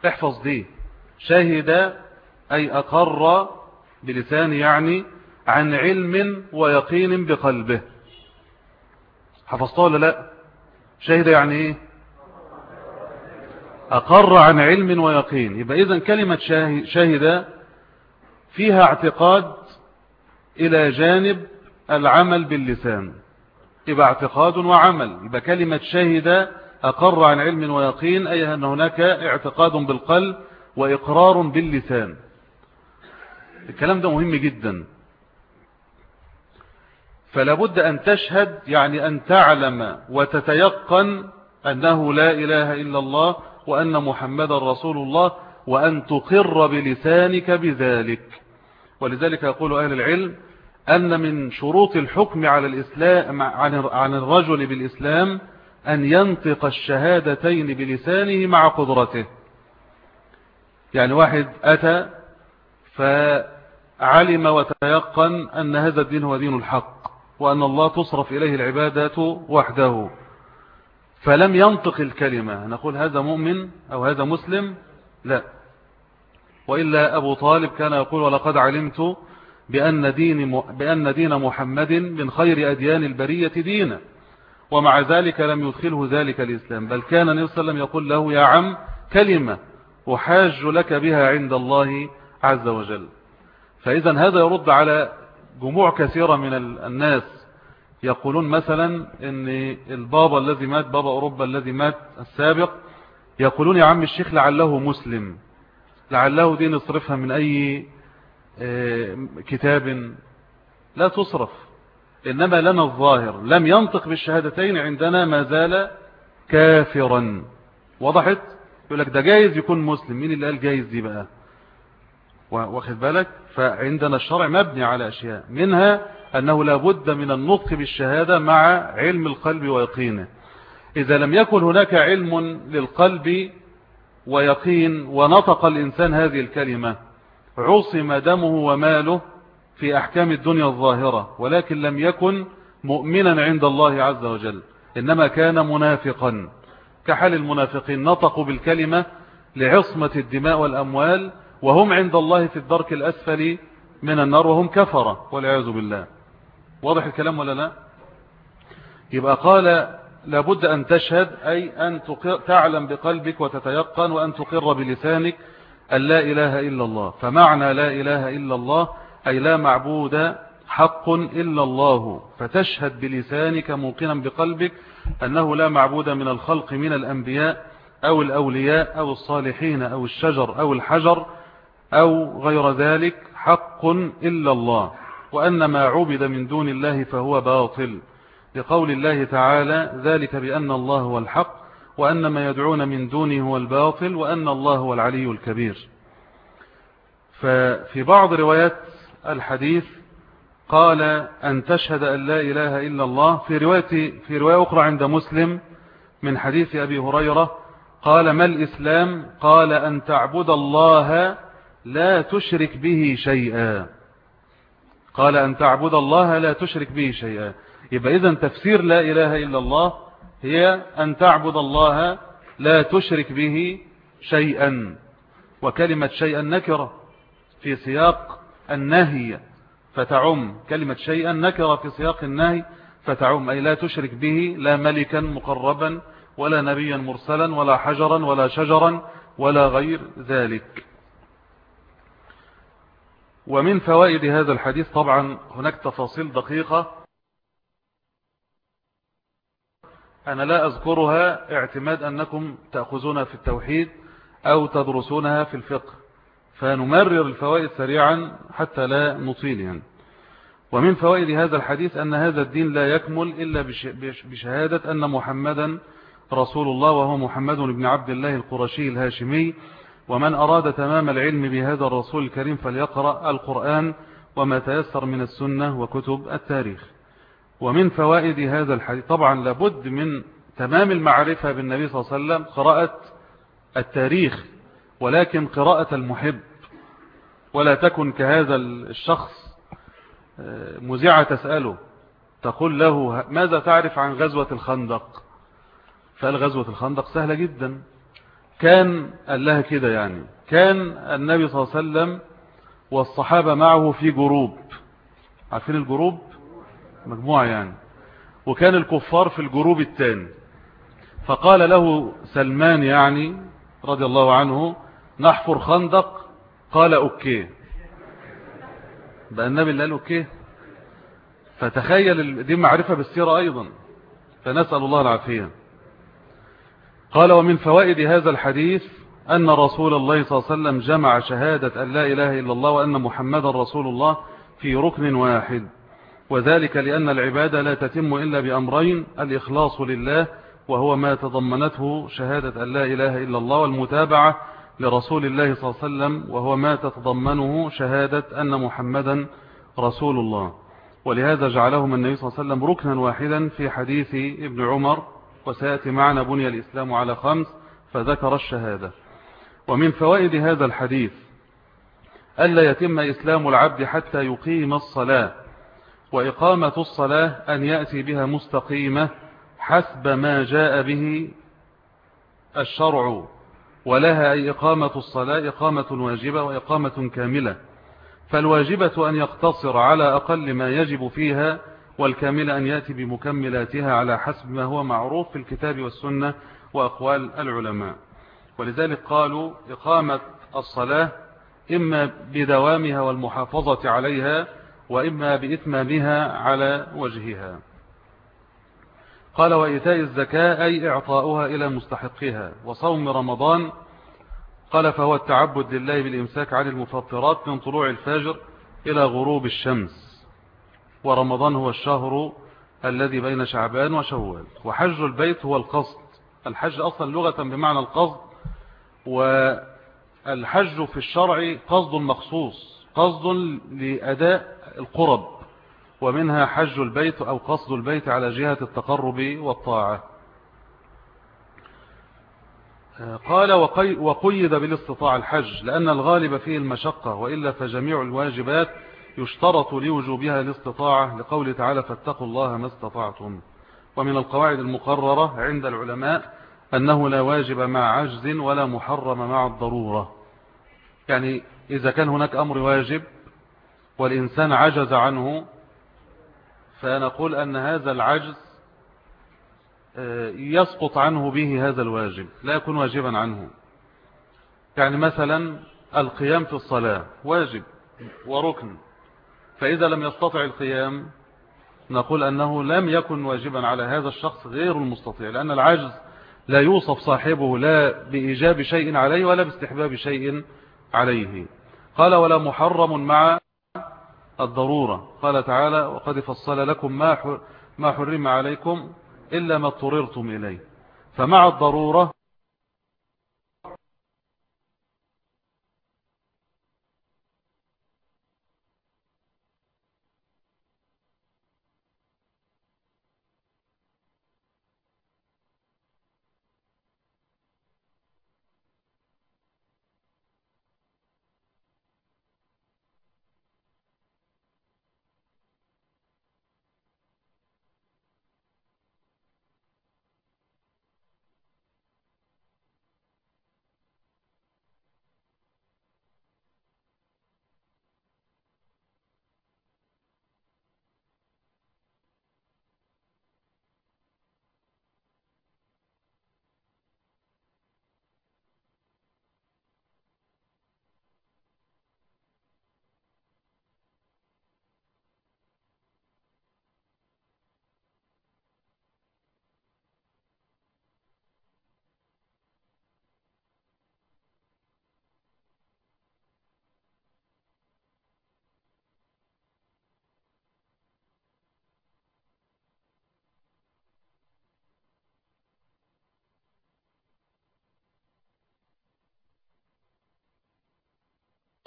احفظ دي. شاهد أي أقر بلسان يعني عن علم ويقين بقلبه. حفظتها ولا لا؟ شاهد يعني إيه؟ أقر عن علم ويقين. يبقى إذن كلمة شاهد فيها اعتقاد إلى جانب العمل باللسان. يبقى اعتقاد وعمل. يبقى كلمة شهد أقر عن علم ويقين أي أن هناك اعتقاد بالقلب وإقرار باللسان. الكلام ده مهم جدا. فلا بد أن تشهد يعني أن تعلم وتتيقن أنه لا إله إلا الله وأن محمد رسول الله وأن تقر بلسانك بذلك. ولذلك يقول أهل العلم أن من شروط الحكم على الإسلام عن الرجل بالإسلام أن ينطق الشهادتين بلسانه مع قدرته. يعني واحد أتى فعلم وتيقن أن هذا الدين هو دين الحق. وأن الله تصرف إليه العبادات وحده. فلم ينطق الكلمة. نقول هذا مؤمن أو هذا مسلم؟ لا. وإلا أبو طالب كان يقول ولقد علمت بأن دين, بأن دين محمد من خير أديان البرية دينا. ومع ذلك لم يدخله ذلك الإسلام. بل كان النبي صلى الله عليه وسلم يقول له يا عم كلمة أحاج لك بها عند الله عز وجل. فإذا هذا يرد على جموع كثيرة من الناس يقولون مثلا إن البابا الذي مات بابا أوروبا الذي مات السابق يقولون يا عم الشيخ لعله مسلم. لعله دي نصرفها من أي آه، كتاب لا تصرف. إنما لنا الظاهر. لم ينطق بالشهادتين عندنا ما زال كافرا. وضحت؟ يقول لك ده جايز يكون مسلم. مين اللي قال جايز دي بقى؟ واخد بالك؟ فعندنا الشرع مبني على أشياء منها أنه لا بد من النطق بالشهادة مع علم القلب ويقينه. إذا لم يكن هناك علم للقلب ويقين ونطق الإنسان هذه الكلمة عصم دمه وماله في أحكام الدنيا الظاهرة ولكن لم يكن مؤمنا عند الله عز وجل إنما كان منافقا. كحال المنافقين نطقوا بالكلمة لعصمة الدماء والأموال وهم عند الله في الدرك الأسفل من النار وهم كفرة والعياذ بالله. واضح الكلام ولا لا؟ يبقى قال لابد أن تشهد أي أن تعلم بقلبك وتتيقن وأن تقر بلسانك أن لا إله إلا الله. فمعنى لا إله إلا الله أي لا معبود حق إلا الله. فتشهد بلسانك موقنا بقلبك أنه لا معبود من الخلق من الأنبياء أو الأولياء أو الصالحين أو الشجر أو الحجر. أو غير ذلك حق إلا الله وأن ما عبد من دون الله فهو باطل. لقول الله تعالى ذلك بأن الله هو الحق وأن ما يدعون من دونه هو الباطل وأن الله هو العلي الكبير. ففي بعض روايات الحديث قال أن تشهد أن لا إله إلا الله. في رواية, في رواية أخرى عند مسلم من حديث أبي هريرة قال ما الإسلام؟ قال أن تعبد الله لا تشرك به شيئا. قال أن تعبد الله لا تشرك به شيئا. يبقى إذن تفسير لا إله إلا الله هي أن تعبد الله لا تشرك به شيئا. وكلمة شيئا نكرة في سياق النهي فتعم. كلمة شيئا نكرة في سياق النهي فتعم. أي لا تشرك به لا ملكا مقربا ولا نبيا مرسلا ولا حجرا ولا شجرا ولا غير ذلك. ومن فوائد هذا الحديث طبعا هناك تفاصيل دقيقة. أنا لا أذكرها اعتماد أنكم تأخذونها في التوحيد أو تدرسونها في الفقه فنمرر الفوائد سريعا حتى لا نطيل يعني. ومن فوائد هذا الحديث أن هذا الدين لا يكمل إلا بشهادة أن محمدا رسول الله وهو محمد بن عبد الله القرشي الهاشمي ومن أراد تمام العلم بهذا الرسول الكريم فليقرأ القرآن وما تيسر من السنة وكتب التاريخ. ومن فوائد هذا الحديث طبعا لابد من تمام المعرفة بالنبي صلى الله عليه وسلم قراءة التاريخ ولكن قراءة المحب. ولا تكن كهذا الشخص آه، مذيعة تسأله تقول له ماذا تعرف عن غزوة الخندق؟ فقال غزوة الخندق سهلة جدا. كان قال لها كده يعني كان النبي صلى الله عليه وسلم والصحابة معه في group. عارفين ال group؟ مجموعة يعني. وكان الكفار في ال group الثاني فقال له سلمان يعني رضي الله عنه نحفر خندق؟ قال okay. بقى النبي اللي قال okay. فتخيل دي معرفة بالسيرة أيضا. فنسأل الله العافية. قال ومن فوائد هذا الحديث أن رسول الله صلى الله عليه وسلم جمع شهادة أن لا إله إلا الله وأن محمد رسول الله في ركن واحد. وذلك لأن العبادة لا تتم إلا بأمرين الإخلاص لله وهو ما تضمنته شهادة أن لا إله إلا الله والمتابعة لرسول الله صلى الله عليه وسلم وهو ما تتضمنه شهادة أن محمدا رسول الله. ولهذا جعلهم النبي صلى الله عليه وسلم ركنا واحدا في حديث ابن عمر وسيأتي معنا بني الإسلام على خمس فذكر الشهادة. ومن فوائد هذا الحديث ألا يتم إسلام العبد حتى يقيم الصلاة وإقامة الصلاة أن يأتي بها مستقيمة حسب ما جاء به الشرع ولها أي إقامة الصلاة إقامة واجبة وإقامة كاملة. فالواجبة أن يقتصر على أقل ما يجب فيها والكاملة أن يأتي بمكملاتها على حسب ما هو معروف في الكتاب والسنة وأقوال العلماء. ولذلك قالوا إقامة الصلاة إما بدوامها والمحافظة عليها وإما بإتمامها على وجهها. قال وإيتاء الزكاة أي إعطاؤها إلى مستحقها وصوم رمضان قال فهو التعبد لله بالإمساك عن المفطرات من طلوع الفجر إلى غروب الشمس. ورمضان هو الشهر الذي بين شعبان وشوال. وحج البيت هو القصد. الحج أصلا لغة بمعنى القصد والحج في الشرع قصد مخصوص قصد لأداء القرب ومنها حج البيت أو قصد البيت على جهة التقرب والطاعة. قال وقيد بالاستطاع الحج لأن الغالب فيه المشقة وإلا فجميع الواجبات يشترط لوجوبها الاستطاعة لقول تعالى فاتقوا الله ما استطعتم. ومن القواعد المقررة عند العلماء أنه لا واجب مع عجز ولا محرم مع الضرورة. يعني إذا كان هناك أمر واجب والإنسان عجز عنه فنقول أن هذا العجز آه، يسقط عنه به هذا الواجب لا يكون واجبا عنه. يعني مثلا القيام في الصلاة واجب وركن. فإذا لم يستطع القيام نقول أنه لم يكن واجبا على هذا الشخص غير المستطيع لأن العجز لا يوصف صاحبه لا بإيجاب شيء عليه ولا باستحباب شيء عليه. قال ولا محرم مع الضرورة قال تعالى وقد فصل لكم ما ما حرم عليكم إلا ما اضطررتم إليه فمع الضرورة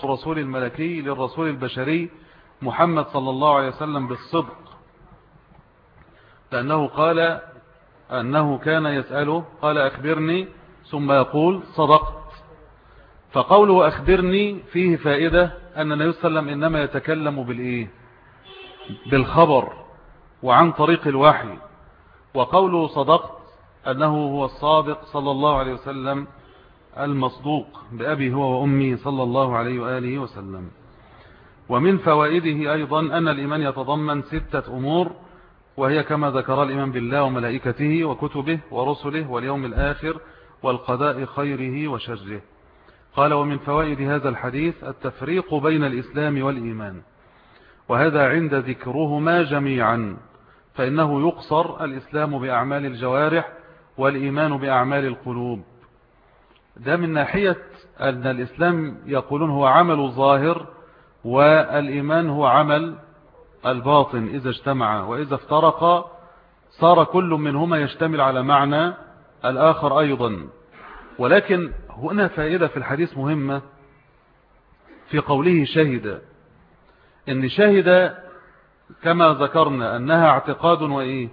الرسول الملكي للرسول البشري محمد صلى الله عليه وسلم بالصدق. لأنه قال أنه كان يسأله قال أخبرني ثم يقول صدقت. فقوله أخبرني فيه فائدة أن النبي صلى الله عليه وسلم إنما يتكلم بالإيه؟ بالخبر وعن طريق الوحي. وقوله صدقت أنه هو الصادق صلى الله عليه وسلم المصدوق بأبي هو وأمي صلى الله عليه وآله وسلم. ومن فوائده أيضا أن الإيمان يتضمن ستة أمور وهي كما ذكر الإيمان بالله وملائكته وكتبه ورسله واليوم الآخر والقضاء خيره وشره. قال ومن فوائد هذا الحديث التفريق بين الإسلام والإيمان وهذا عند ذكرهما جميعا فإنه يقصر الإسلام بأعمال الجوارح والإيمان بأعمال القلوب. ده من ناحية أن الإسلام يقولون هو عمل الظاهر والإيمان هو عمل الباطن إذا اجتمع وإذا افترق صار كل منهما يشتمل على معنى الآخر أيضا. ولكن هنا فائدة في الحديث مهمة في قوله شهد. إن شهد كما ذكرنا أنها اعتقاد وإيه؟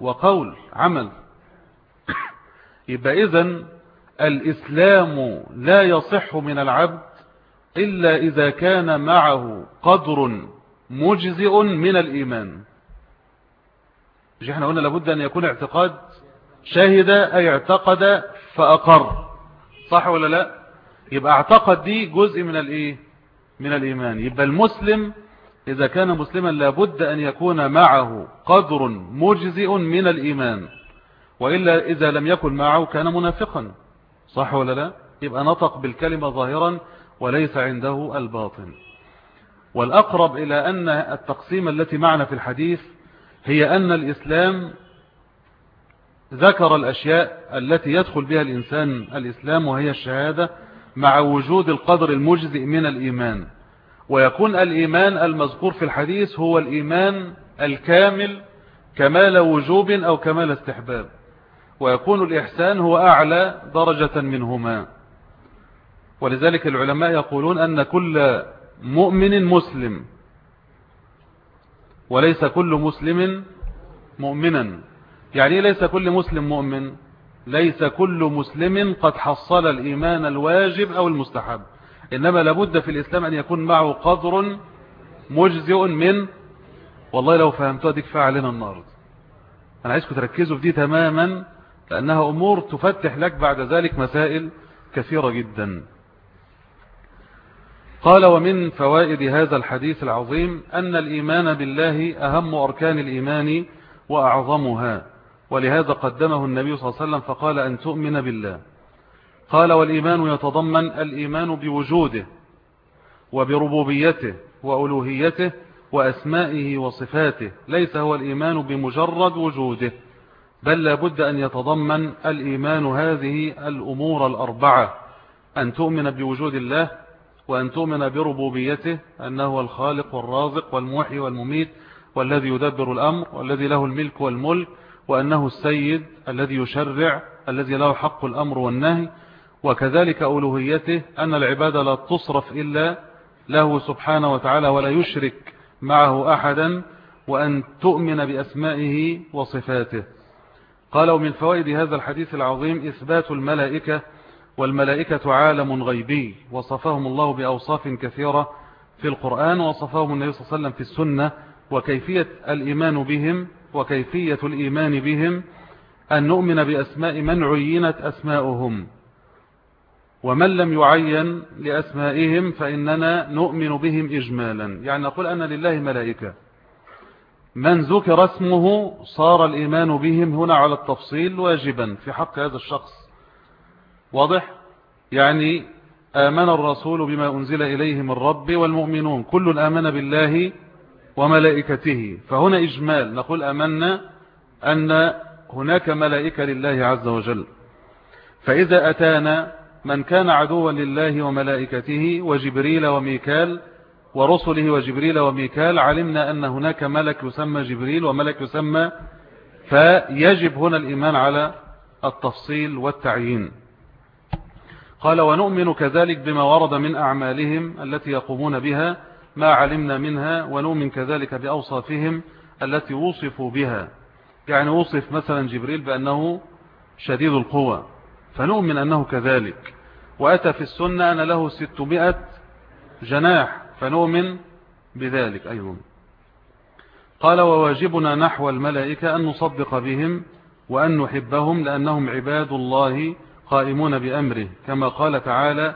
وقول عمل. يبقى إذن الإسلام لا يصح من العبد إلا إذا كان معه قدر مجزئ من الإيمان. مش إحنا قلنا لابد أن يكون اعتقاد شاهد أي اعتقد فأقر. صح ولا لا؟ يبقى اعتقد دي جزء من الإيه؟ من الإيمان. يبقى المسلم إذا كان مسلما لابد أن يكون معه قدر مجزئ من الإيمان وإلا إذا لم يكن معه كان منافقا. صح ولا لا؟ يبقى نطق بالكلمة ظاهرا وليس عنده الباطن. والأقرب إلى أن التقسيم التي معنا في الحديث هي أن الإسلام ذكر الأشياء التي يدخل بها الإنسان الإسلام وهي الشهادة مع وجود القدر المجزئ من الإيمان. ويكون الإيمان المذكور في الحديث هو الإيمان الكامل كمال وجوب أو كمال استحباب. ويكون الإحسان هو أعلى درجة منهما. ولذلك العلماء يقولون أن كل مؤمن مسلم وليس كل مسلم مؤمنا. يعني ليس كل مسلم مؤمن؟ ليس كل مسلم قد حصل الإيمان الواجب أو المستحب. إنما لابد في الإسلام أن يكون معه قدر مجزئ من والله لو فهمتها ديك فعلنا النهاردة. أنا عايزكم تركزوا في دي تماما. لأنها أمور تفتح لك بعد ذلك مسائل كثيرة جدا. قال ومن فوائد هذا الحديث العظيم أن الإيمان بالله أهم أركان الإيمان وأعظمها ولهذا قدمه النبي صلى الله عليه وسلم فقال أن تؤمن بالله قال والإيمان يتضمن الإيمان بوجوده وبربوبيته وألوهيته وأسمائه وصفاته ليس هو الإيمان بمجرد وجوده بل لابد أن يتضمن الإيمان هذه الأمور الأربعة أن تؤمن بوجود الله وأن تؤمن بربوبيته أنه الخالق والرازق والموحي والمميت والذي يدبر الأمر والذي له الملك والملك وأنه السيد الذي يشرع الذي له حق الأمر والنهي وكذلك ألوهيته أن العبادة لا تصرف إلا له سبحانه وتعالى ولا يشرك معه أحدا وأن تؤمن بأسمائه وصفاته. قال ومن فوائد هذا الحديث العظيم إثبات الملائكة والملائكة عالم غيبي وصفهم الله بأوصاف كثيرة في القرآن وصفهم النبي صلى الله عليه وسلم في السنة وكيفية الإيمان بهم وكيفية الإيمان بهم أن نؤمن بأسماء من عينت أسماؤهم. ومن لم يعين لأسمائهم فإننا نؤمن بهم إجمالا. يعني نقول أن لله ملائكة. من ذكر اسمه صار الإيمان بهم هنا على التفصيل واجبا في حق هذا الشخص. واضح؟ يعني آمن الرسول بما أنزل إليه من رب والمؤمنون كل آمن بالله وملائكته. فهنا إجمال نقول أمنا أن هناك ملائكة لله عز وجل. فإذا أتانا من كان عدوا لله وملائكته وجبريل وميكال ورسله وجبريل وميكال علمنا أن هناك ملك يسمى جبريل وملك يسمى فيجب هنا الإيمان على التفصيل والتعيين. قال ونؤمن كذلك بما ورد من أعمالهم التي يقومون بها ما علمنا منها ونؤمن كذلك بأوصافهم التي وصفوا بها. يعني وصف مثلا جبريل بأنه شديد القوة فنؤمن أنه كذلك. وأتى في السنة أن له ستمائة جناح فنؤمن بذلك أيضا قال وواجبنا نحو الملائكة أن نصدق بهم وأن نحبهم لأنهم عباد الله قائمون بأمره كما قال تعالى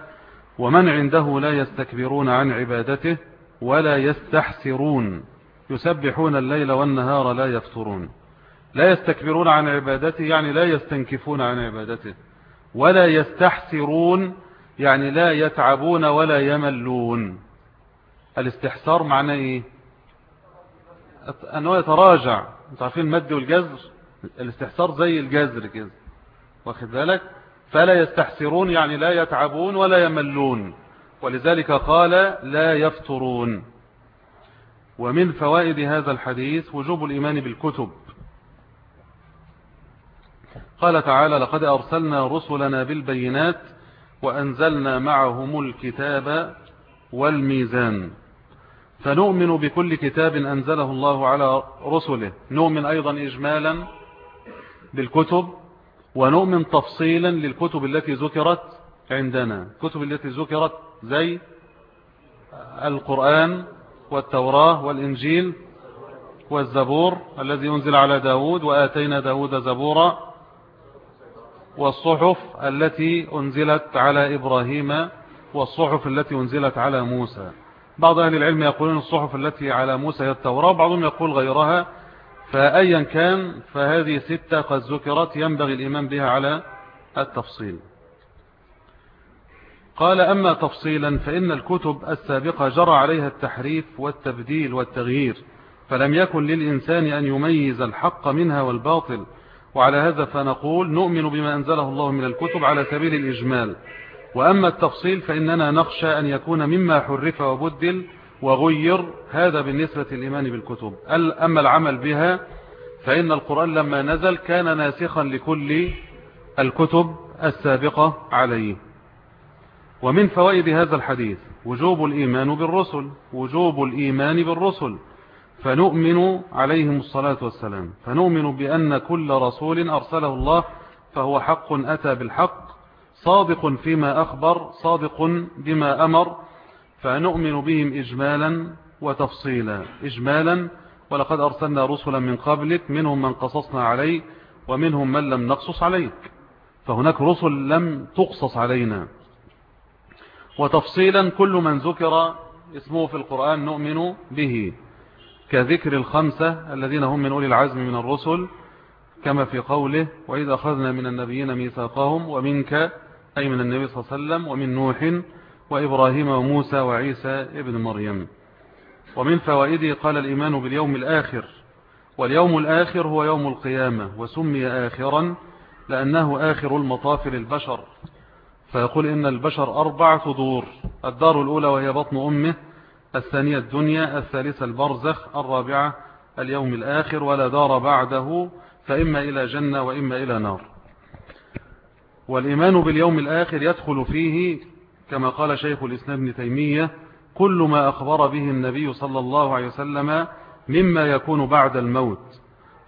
ومن عنده لا يستكبرون عن عبادته ولا يستحسرون يسبحون الليل والنهار لا يفترون. لا يستكبرون عن عبادته يعني لا يستنكفون عن عبادته ولا يستحسرون يعني لا يتعبون ولا يملون. الاستحسار معناه إيه؟ انه يتراجع. أنتوا عارفين المد والجزر الاستحسار زي الجزر كده. واخد بالك؟ فلا يستحسرون يعني لا يتعبون ولا يملون. ولذلك قال لا يفترون. ومن فوائد هذا الحديث وجوب الإيمان بالكتب. قال تعالى لقد أرسلنا رسلنا بالبينات وأنزلنا معهم الكتاب والميزان فنؤمن بكل كتاب أنزله الله على رسله. نؤمن أيضا إجمالا بالكتب ونؤمن تفصيلا للكتب التي ذكرت عندنا. الكتب التي ذكرت زي القرآن والتوراة والإنجيل والزبور الذي ينزل على داود وآتينا داود زبورا والصحف التي أنزلت على إبراهيم والصحف التي أنزلت على موسى. بعض أهل العلم يقولون الصحف التي على موسى هي التوراة وبعضهم يقول غيرها. فأيا كان فهذه ستة قد ذكرت ينبغي الإيمان بها على التفصيل. قال أما تفصيلا فإن الكتب السابقة جرى عليها التحريف والتبديل والتغيير فلم يكن للإنسان أن يميز الحق منها والباطل. وعلى هذا فنقول نؤمن بما أنزله الله من الكتب على سبيل الإجمال. وأما التفصيل فإننا نخشى أن يكون مما حرف وبدل وغير هذا بالنسبة الإيمان بالكتب. أما العمل بها فإن القرآن لما نزل كان ناسخا لكل الكتب السابقة عليه. ومن فوائد هذا الحديث وجوب الإيمان بالرسل وجوب الإيمان بالرسل. فنؤمن عليهم الصلاة والسلام. فنؤمن بأن كل رسول أرسله الله فهو حق أتى بالحق. صادق فيما أخبر صادق بما أمر فنؤمن بهم إجمالا وتفصيلا. إجمالا ولقد أرسلنا رسلا من قبلك منهم من قصصنا عليه ومنهم من لم نقصص عليك. فهناك رسل لم تقصص علينا. وتفصيلا كل من ذكر اسمه في القرآن نؤمن به. كذكر الخمسة الذين هم من أولي العزم من الرسل كما في قوله وإذا أخذنا من النبيين ميثاقهم ومنك أي من النبي صلى الله عليه وسلم ومن نوح وإبراهيم وموسى وعيسى ابن مريم. ومن فوائده قال الإيمان باليوم الآخر. واليوم الآخر هو يوم القيامة وسمي آخرا لأنه آخر المطاف للبشر. فيقول إن البشر أربعة دور الدار الأولى وهي بطن أمه الثانية الدنيا الثالثة البرزخ الرابعة اليوم الآخر ولا دار بعده فإما إلى جنة وإما إلى نار. والإيمان باليوم الآخر يدخل فيه كما قال شيخ الإسلام ابن تيمية كل ما أخبر به النبي صلى الله عليه وسلم مما يكون بعد الموت.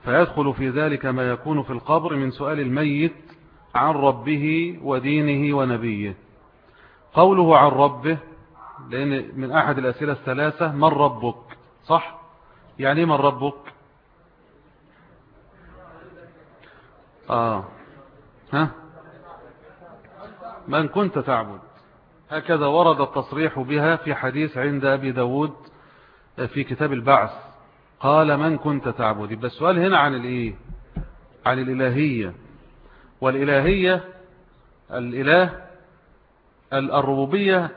فيدخل في ذلك ما يكون في القبر من سؤال الميت عن ربه ودينه ونبيه. قوله عن ربه لأن من أحد الأسئلة الثلاثة من ربك؟ صح؟ يعني من ربك؟ آه. ها؟ من كنت تعبد. هكذا ورد التصريح بها في حديث عند أبي داود في كتاب البعث. قال من كنت تعبد. يبقى السؤال هنا عن الإيه عن الإلهية. والإلهية الإله الربوبية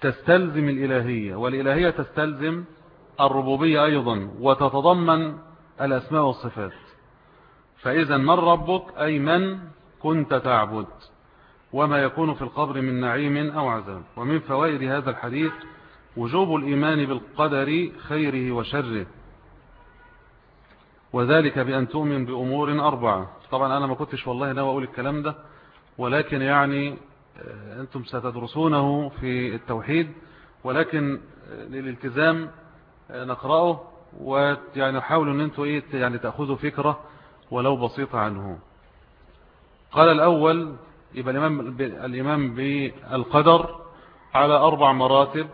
تستلزم الإلهية. والإلهية تستلزم الربوبية أيضا وتتضمن الأسماء والصفات. فإذا من ربك؟ أي من كنت تعبد. وما يكون في القبر من نعيم أو عذاب. ومن فوائد هذا الحديث وجوب الإيمان بالقدر خيره وشره. وذلك بأن تؤمن بأمور أربعة. طبعا أنا ما كنتش والله ناوي أقول الكلام ده ولكن يعني آه، أنتم ستدرسونه في التوحيد ولكن آه، للالتزام آه، نقرأه ويعني حاولوا أن أنتم إيه يعني تأخذوا فكرة ولو بسيطة عنه. قال الأول يبقى الإمام, الإمام بالقدر على أربع مراتب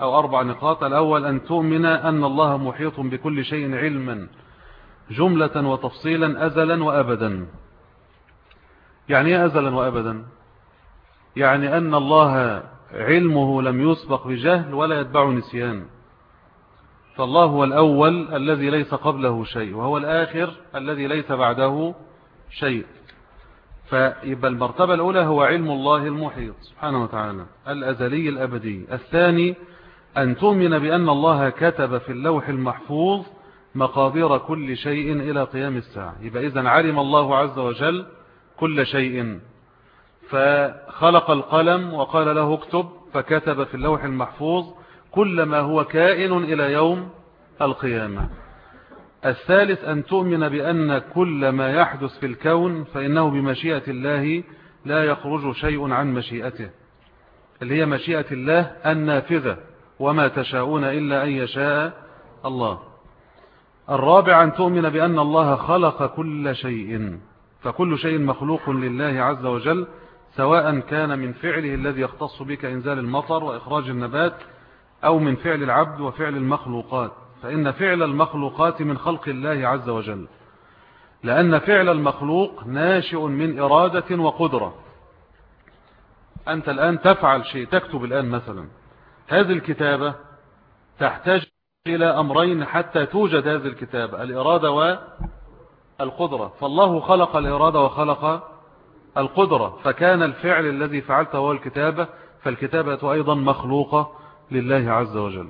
أو أربع نقاط. الأول أن تؤمن أن الله محيط بكل شيء علما جملة وتفصيلا أزلا وأبدا. يعني إيه أزلا وأبدا؟ يعني أن الله علمه لم يسبق بجهل ولا يتبع نسيان. فالله هو الأول الذي ليس قبله شيء وهو الآخر الذي ليس بعده شيء. فيبقى المرتبة الأولى هو علم الله المحيط سبحانه وتعالى الأزلي الأبدي. الثاني أن تؤمن بأن الله كتب في اللوح المحفوظ مقادير كل شيء إلى قيام الساعة. يبقى إذن علم الله عز وجل كل شيء. فخلق القلم وقال له اكتب فكتب في اللوح المحفوظ كل ما هو كائن إلى يوم القيامة. الثالث أن تؤمن بأن كل ما يحدث في الكون فإنه بمشيئة الله لا يخرج شيء عن مشيئته اللي هي مشيئة الله النافذة وما تشاءون إلا أن يشاء الله. الرابع أن تؤمن بأن الله خلق كل شيء فكل شيء مخلوق لله عز وجل سواء كان من فعله الذي يختص بك إنزال المطر وإخراج النبات أو من فعل العبد وفعل المخلوقات. فإن فعل المخلوقات من خلق الله عز وجل. لأن فعل المخلوق ناشئ من إرادة وقدرة. أنت الآن تفعل شيء تكتب الآن مثلا. هذه الكتابة تحتاج إلى أمرين حتى توجد هذه الكتابة الإرادة والقدرة. فالله خلق الإرادة وخلق القدرة. فكان الفعل الذي فعلته هو الكتابة فالكتابة أيضا مخلوقة لله عز وجل.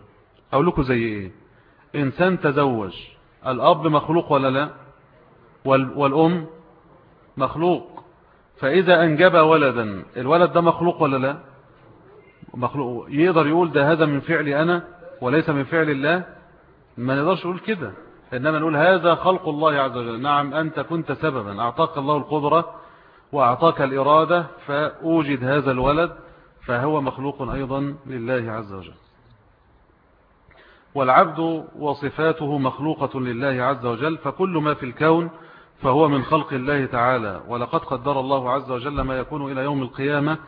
أقول لكم زي إيه؟ إنسان تزوج الأب مخلوق ولا لا؟ والأم مخلوق. فإذا أنجب ولدا الولد ده مخلوق ولا لا؟ مخلوق. يقدر يقول ده هذا من فعلي أنا وليس من فعل الله؟ ما نقدرش نقول كده. إنما نقول هذا خلق الله عز وجل. نعم أنت كنت سببا. أعطاك الله القدرة وأعطاك الإرادة فأوجد هذا الولد فهو مخلوق أيضا لله عز وجل. والعبد وصفاته مخلوقة لله عز وجل فكل ما في الكون فهو من خلق الله تعالى. ولقد قدر الله عز وجل ما يكون إلى يوم القيامة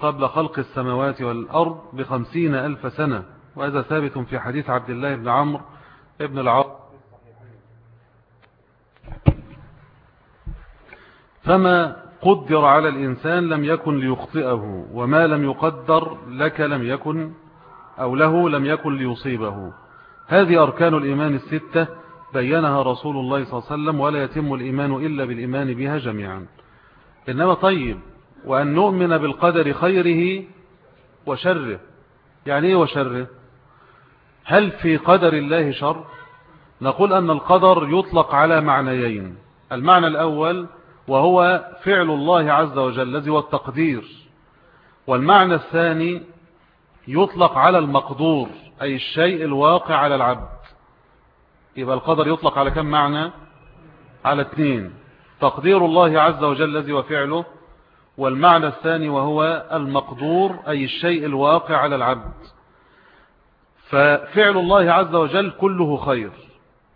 قبل خلق السماوات والأرض بخمسين ألف سنة. وهذا ثابت في حديث عبد الله بن عمرو ابن العاص. فما قدر على الإنسان لم يكن ليخطئه وما لم يقدر لك لم يكن أو له لم يكن ليصيبه. هذه أركان الإيمان الستة بينها رسول الله صلى الله عليه وسلم ولا يتم الإيمان إلا بالإيمان بها جميعا. إنما طيب وأن نؤمن بالقدر خيره وشره. يعني إيه وشره؟ هل في قدر الله شر؟ نقول أن القدر يطلق على معنيين. المعنى الأول وهو فعل الله عز وجل الذي هو التقدير. والمعنى الثاني يطلق على المقدور أي الشيء الواقع على العبد. يبقى القدر يطلق على كم معنى؟ على اثنين. تقدير الله عز وجل الذي وفعله والمعنى الثاني وهو المقدور أي الشيء الواقع على العبد. ففعل الله عز وجل كله خير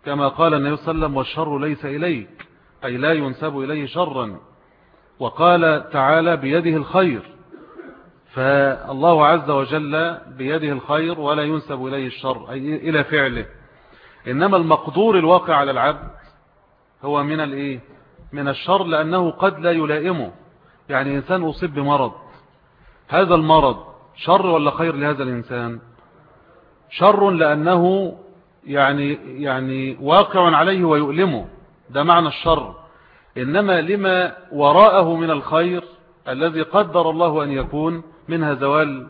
كما قال النبي صلى الله عليه وسلم والشر ليس إليك. أي لا ينسب إليه شرا. وقال تعالى بيده الخير. فالله عز وجل بيده الخير ولا ينسب إليه الشر أي إلى فعله. إنما المقدور الواقع على العبد هو من الإيه؟ من الشر لأنه قد لا يلائمه. يعني إنسان أصيب بمرض. هذا المرض شر ولا خير لهذا الإنسان؟ شر لأنه يعني يعني واقع عليه ويؤلمه. ده معنى الشر. إنما لما وراءه من الخير الذي قدر الله أن يكون منها زوال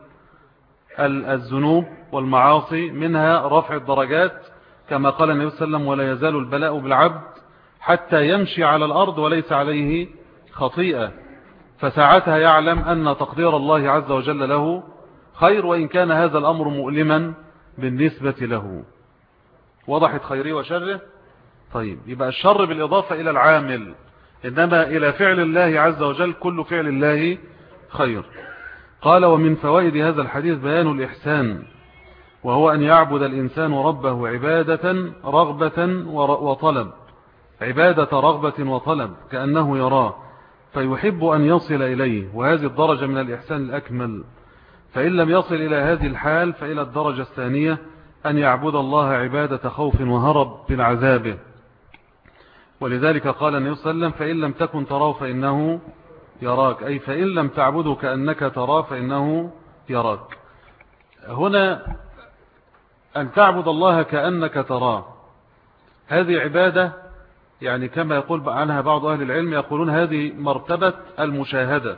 الذنوب والمعاصي منها رفع الدرجات كما قال النبي صلى الله عليه وسلم ولا يزال البلاء بالعبد حتى يمشي على الأرض وليس عليه خطيئة. فساعتها يعلم أن تقدير الله عز وجل له خير وإن كان هذا الأمر مؤلما بالنسبة له. وضحت خيري وشره؟ طيب يبقى الشر بالإضافة إلى العامل إنما إلى فعل الله عز وجل كل فعل الله خير. قال ومن فوائد هذا الحديث بيان الإحسان وهو أن يعبد الإنسان ربه عبادة رغبة وطلب. عبادة رغبة وطلب كأنه يراه فيحب أن يصل إليه وهذه الدرجة من الإحسان الأكمل. فإن لم يصل إلى هذه الحال فإلى الدرجة الثانية أن يعبد الله عبادة خوف وهرب بالعذاب ولذلك قال النبي صلى الله عليه وسلم فإن لم تكن تراه فإنه يراك. أي فإن لم تعبده كأنك تراه فإنه يراك. هنا أن تعبد الله كأنك تراه. هذه عبادة يعني كما يقول عنها بعض أهل العلم يقولون هذه مرتبة المشاهدة.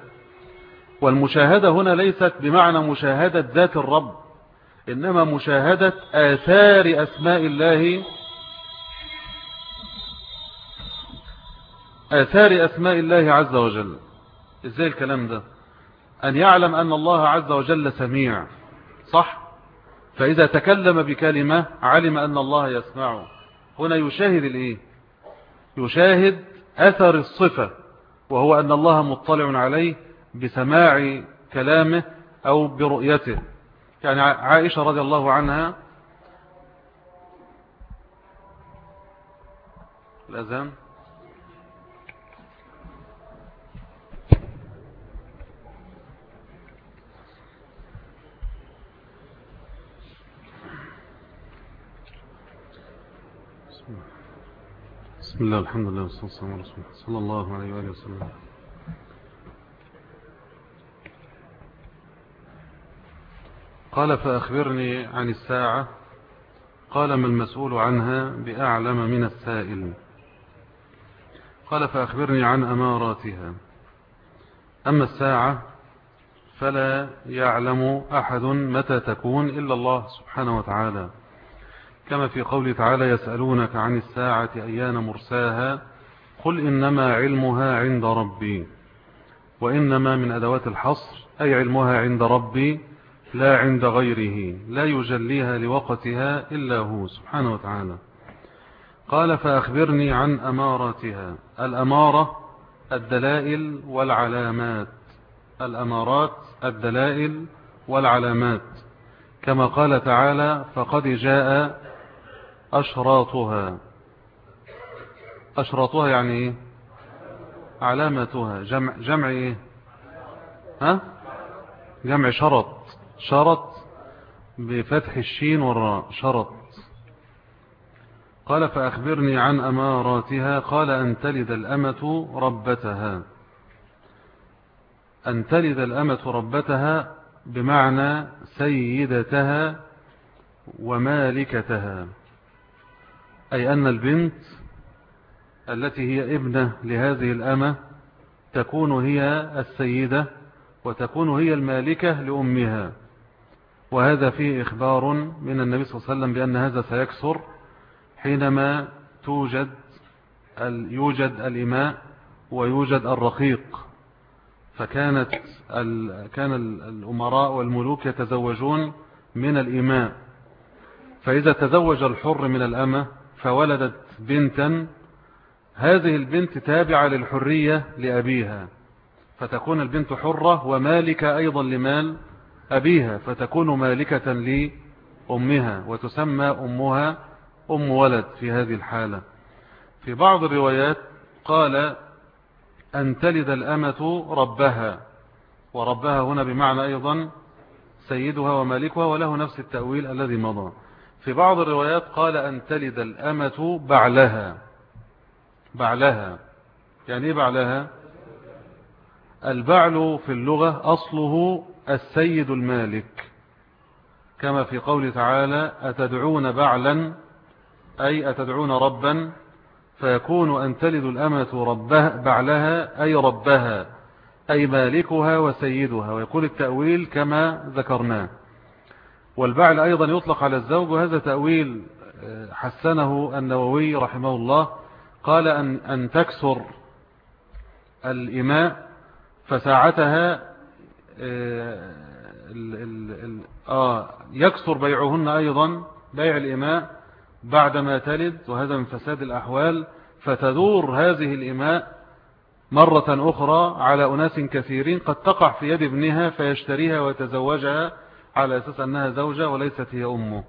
والمشاهدة هنا ليست بمعنى مشاهدة ذات الرب إنما مشاهدة آثار أسماء الله. آثار أسماء الله عز وجل. إزاي الكلام ده؟ أن يعلم أن الله عز وجل سميع صح؟ فإذا تكلم بكلمة علم أن الله يسمعه هنا يشاهد الإيه؟ يشاهد أثر الصفة وهو أن الله مطلع عليه بسماع كلامه أو برؤيته. يعني عائشة رضي الله عنها الأذان. بسم الله الحمد لله والصلاة والسلام على رسول الله. صلى الله عليه وآله وسلم. قال فأخبرني عن الساعة. قال ما المسؤول عنها بأعلم من السائل. قال فأخبرني عن أماراتها. أما الساعة فلا يعلم أحد متى تكون إلا الله سبحانه وتعالى. كما في قوله تعالى يسألونك عن الساعة أيان مرساها قل إنما علمها عند ربي وإنما من أدوات الحصر أي علمها عند ربي لا عند غيره لا يجليها لوقتها إلا هو سبحانه وتعالى قال فأخبرني عن أماراتها الأمارة الدلائل والعلامات الأمارات الدلائل والعلامات كما قال تعالى فقد جاء أشراطها. أشراطها يعني إيه؟ علامتها. جمع, جمع إيه؟ ها؟ جمع شرط. شرط بفتح الشين والراء. شرط. قال فأخبرني عن أماراتها. قال أن تلد الأمة ربتها. أن تلد الأمة ربتها بمعنى سيدتها ومالكتها. أي أن البنت التي هي ابنة لهذه الأمة تكون هي السيدة وتكون هي المالكة لأمها. وهذا فيه إخبار من النبي صلى الله عليه وسلم بأن هذا سيكسر حينما توجد يوجد الإماء ويوجد الرقيق. فكانت كان الأمراء والملوك يتزوجون من الإماء. فإذا تزوج الحر من الأمة فولدت بنتا هذه البنت تابعة للحرية لأبيها فتكون البنت حرة ومالكة أيضا لمال أبيها فتكون مالكة لأمها وتسمى أمها أم ولد في هذه الحالة. في بعض الروايات قال أن تلد الأمة ربها وربها هنا بمعنى أيضا سيدها ومالكها وله نفس التأويل الذي مضى. في بعض الروايات قال أن تلد الأمة بعلها. بعلها. يعني إيه بعلها؟ البعل في اللغة أصله السيد المالك. كما في قول تعالى أتدعون بعلا؟ أي أتدعون ربا؟ فيكون أن تلد الأمة ربها بعلها أي ربها أي مالكها وسيدها. ويقول التأويل كما ذكرناه. والبعل أيضا يطلق على الزوج وهذا تأويل آه، حسنه النووي رحمه الله. قال أن, أن تكسر الإماء فساعتها آه, آه يكسر بيعهن أيضا بيع الإماء بعدما تلد وهذا من فساد الأحوال. فتدور هذه الإماء مرة أخرى على أناس كثيرين قد تقع في يد ابنها فيشتريها ويتزوجها. على أساس أنها زوجة وليست هي أمه.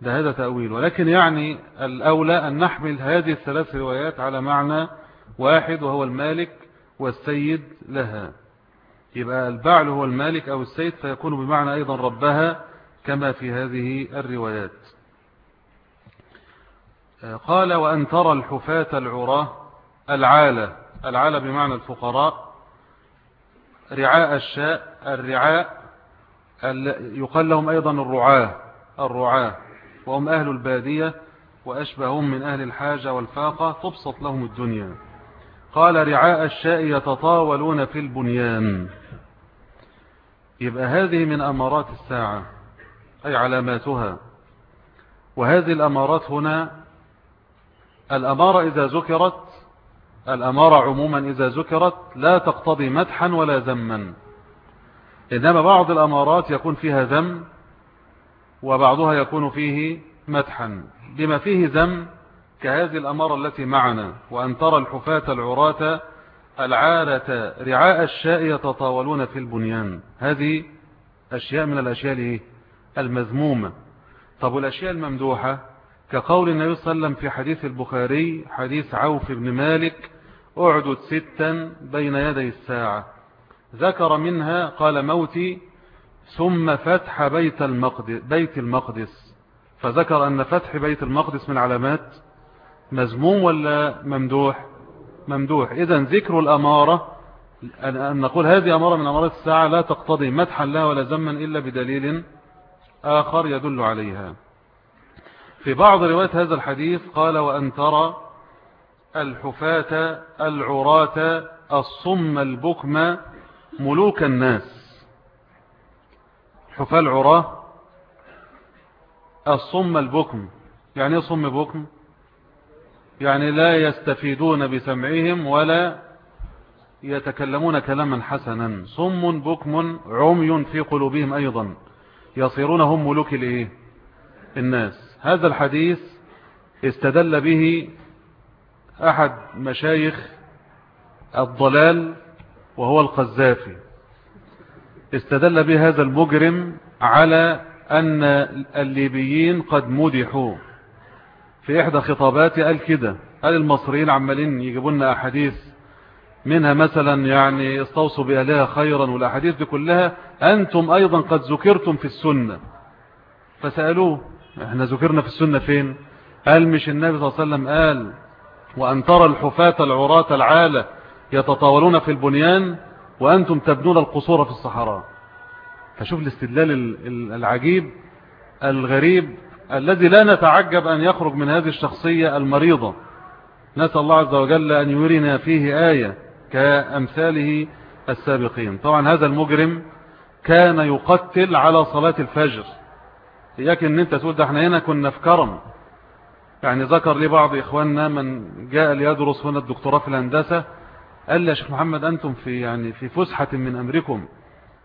ده هذا تأويل. ولكن يعني الأولى أن نحمل هذه الثلاث روايات على معنى واحد وهو المالك والسيد لها. يبقى البعل هو المالك أو السيد فيكون بمعنى أيضا ربها كما في هذه الروايات. قال وأن ترى الحفاة العراة العالة. العالة بمعنى الفقراء. رعاء الشاء. الرعاء يقال لهم أيضا الرعاة الرعاة. وهم أهل البادية وأشبههم من أهل الحاجة والفاقة تبسط لهم الدنيا. قال رعاء الشاء يتطاولون في البنيان. يبقى هذه من أمارات الساعة أي علاماتها. وهذه الأمارات هنا الأمارة إذا ذكرت الأمارة عموما إذا ذكرت لا تقتضي مدحا ولا ذما. إنما بعض الأمارات يكون فيها ذم وبعضها يكون فيه مدحا. بما فيه ذم كهذه الأمارة التي معنا وأن ترى الحفاة العراة العالة رعاء الشاء يتطاولون في البنيان. هذه أشياء من الأشياء المذمومة. طب والأشياء الممدوحة؟ كقول النبي صلى الله عليه وسلم في حديث البخاري حديث عوف بن مالك اعدد ستا بين يدي الساعة. ذكر منها قال موتي ثم فتح بيت المقدس, بيت المقدس. فذكر أن فتح بيت المقدس من علامات مزموم ولا ممدوح؟ ممدوح. إذا ذكر الأمارة أن نقول هذه أمارة من أمارات الساعة لا تقتضي مدحا لها ولا زما إلا بدليل آخر يدل عليها. في بعض روايات هذا الحديث قال وأن ترى الحفاة العراة الصم البكم ملوك الناس. حفاة العراة الصم البكم. يعني إيه صم بكم؟ يعني لا يستفيدون بسمعهم ولا يتكلمون كلاما حسنا. صم بكم عمي في قلوبهم أيضا. يصيرون هم ملوك الإيه؟ الناس. هذا الحديث استدل به أحد مشايخ الضلال وهو القذافي. استدل به هذا المجرم على أن الليبيين قد مدحوا في إحدى خطاباتي قال كده قال المصريين عمالين يجيبوا لنا أحاديث منها مثلا يعني استوصوا بأهلها خيرا والأحاديث دي كلها. أنتم أيضا قد ذكرتم في السنة. فسألوه إحنا ذكرنا في السنة فين؟ قال مش النبي صلى الله عليه وسلم قال وأن ترى الحفاة العراة العالة يتطاولون في البنيان وأنتم تبنون القصور في الصحراء. فشوف الاستدلال العجيب الغريب الذي لا نتعجب أن يخرج من هذه الشخصية المريضة. نسأل الله عز وجل أن يرينا فيه آية كأمثاله السابقين. طبعا هذا المجرم كان يقتل على صلاة الفجر. إياك أن أنت تقول ده إحنا هنا كنا في كرم. يعني ذكر لي بعض إخواننا من جاء ليدرس هنا الدكتوراه في الهندسة. قال لي يا شيخ محمد أنتم في يعني في فسحة من أمركم.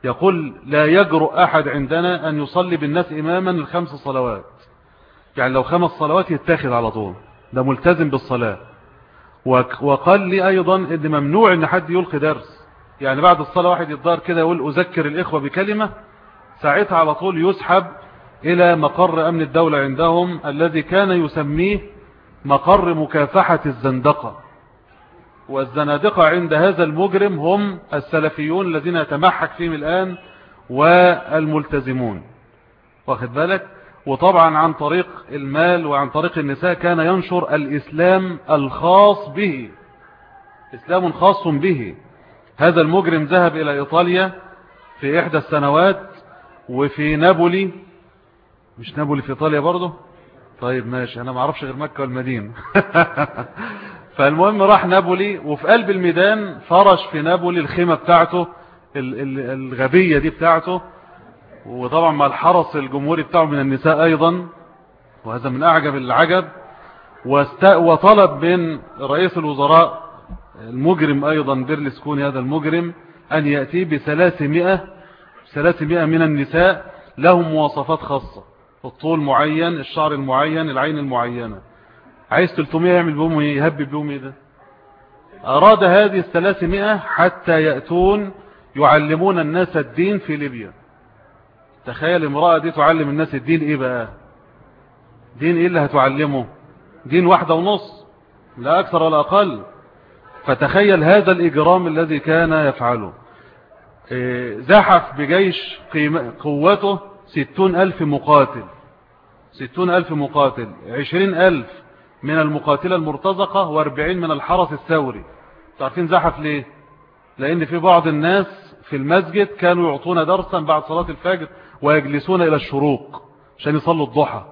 يقول لا يجرؤ أحد عندنا أن يصلي بالناس إماما الخمس صلوات. يعني لو خمس صلوات يتاخد على طول. ده ملتزم بالصلاة. وقال لي أيضا إن ممنوع أن حد يلقي درس. يعني بعد الصلاة واحد يتدار كده يقول أذكر الإخوة بكلمة ساعتها على طول يسحب إلى مقر أمن الدولة عندهم الذي كان يسميه مقر مكافحة الزندقة. والزنادقة عند هذا المجرم هم السلفيون الذين يتمحك فيهم الآن والملتزمون. واخد بالك؟ وطبعا عن طريق المال وعن طريق النساء كان ينشر الإسلام الخاص به. إسلام خاص به. هذا المجرم ذهب إلى إيطاليا في إحدى السنوات وفي نابولي. مش نابولي في إيطاليا برضه؟ طيب ماشي أنا ما أعرفش غير مكة والمدينة. فالمهم راح نابولي وفي قلب الميدان فرش في نابولي الخيمة بتاعته الغبية دي بتاعته وطبعا مع الحرس الجمهوري بتاعه من النساء أيضا وهذا من أعجب العجب وطلب من رئيس الوزراء المجرم أيضا بيرلسكوني هذا المجرم أن يأتي بثلاثمائة ثلاثمائة من النساء لهم مواصفات خاصة الطول معين الشعر المعين العين المعينة. عايز 300 يعمل بهم إيه يهبب بهم إيه ده؟ أراد هذه الثلاثمائة حتى يأتون يعلمون الناس الدين في ليبيا. تخيل امرأة دي تعلم الناس الدين إيه بقى؟ دين إيه اللي هتعلمه؟ دين واحدة ونص لا أكثر ولا أقل. فتخيل هذا الإجرام الذي كان يفعله. إيه، زحف بجيش قوته ستون ألف مقاتل. ستون ألف مقاتل عشرين ألف. من المقاتلة المرتزقة وأربعين من الحرس الثوري. تعرفين زحف ليه؟ لأن في بعض الناس في المسجد كانوا يعطون درسا بعد صلاة الفجر ويجلسون إلى الشروق عشان يصلوا الضحى.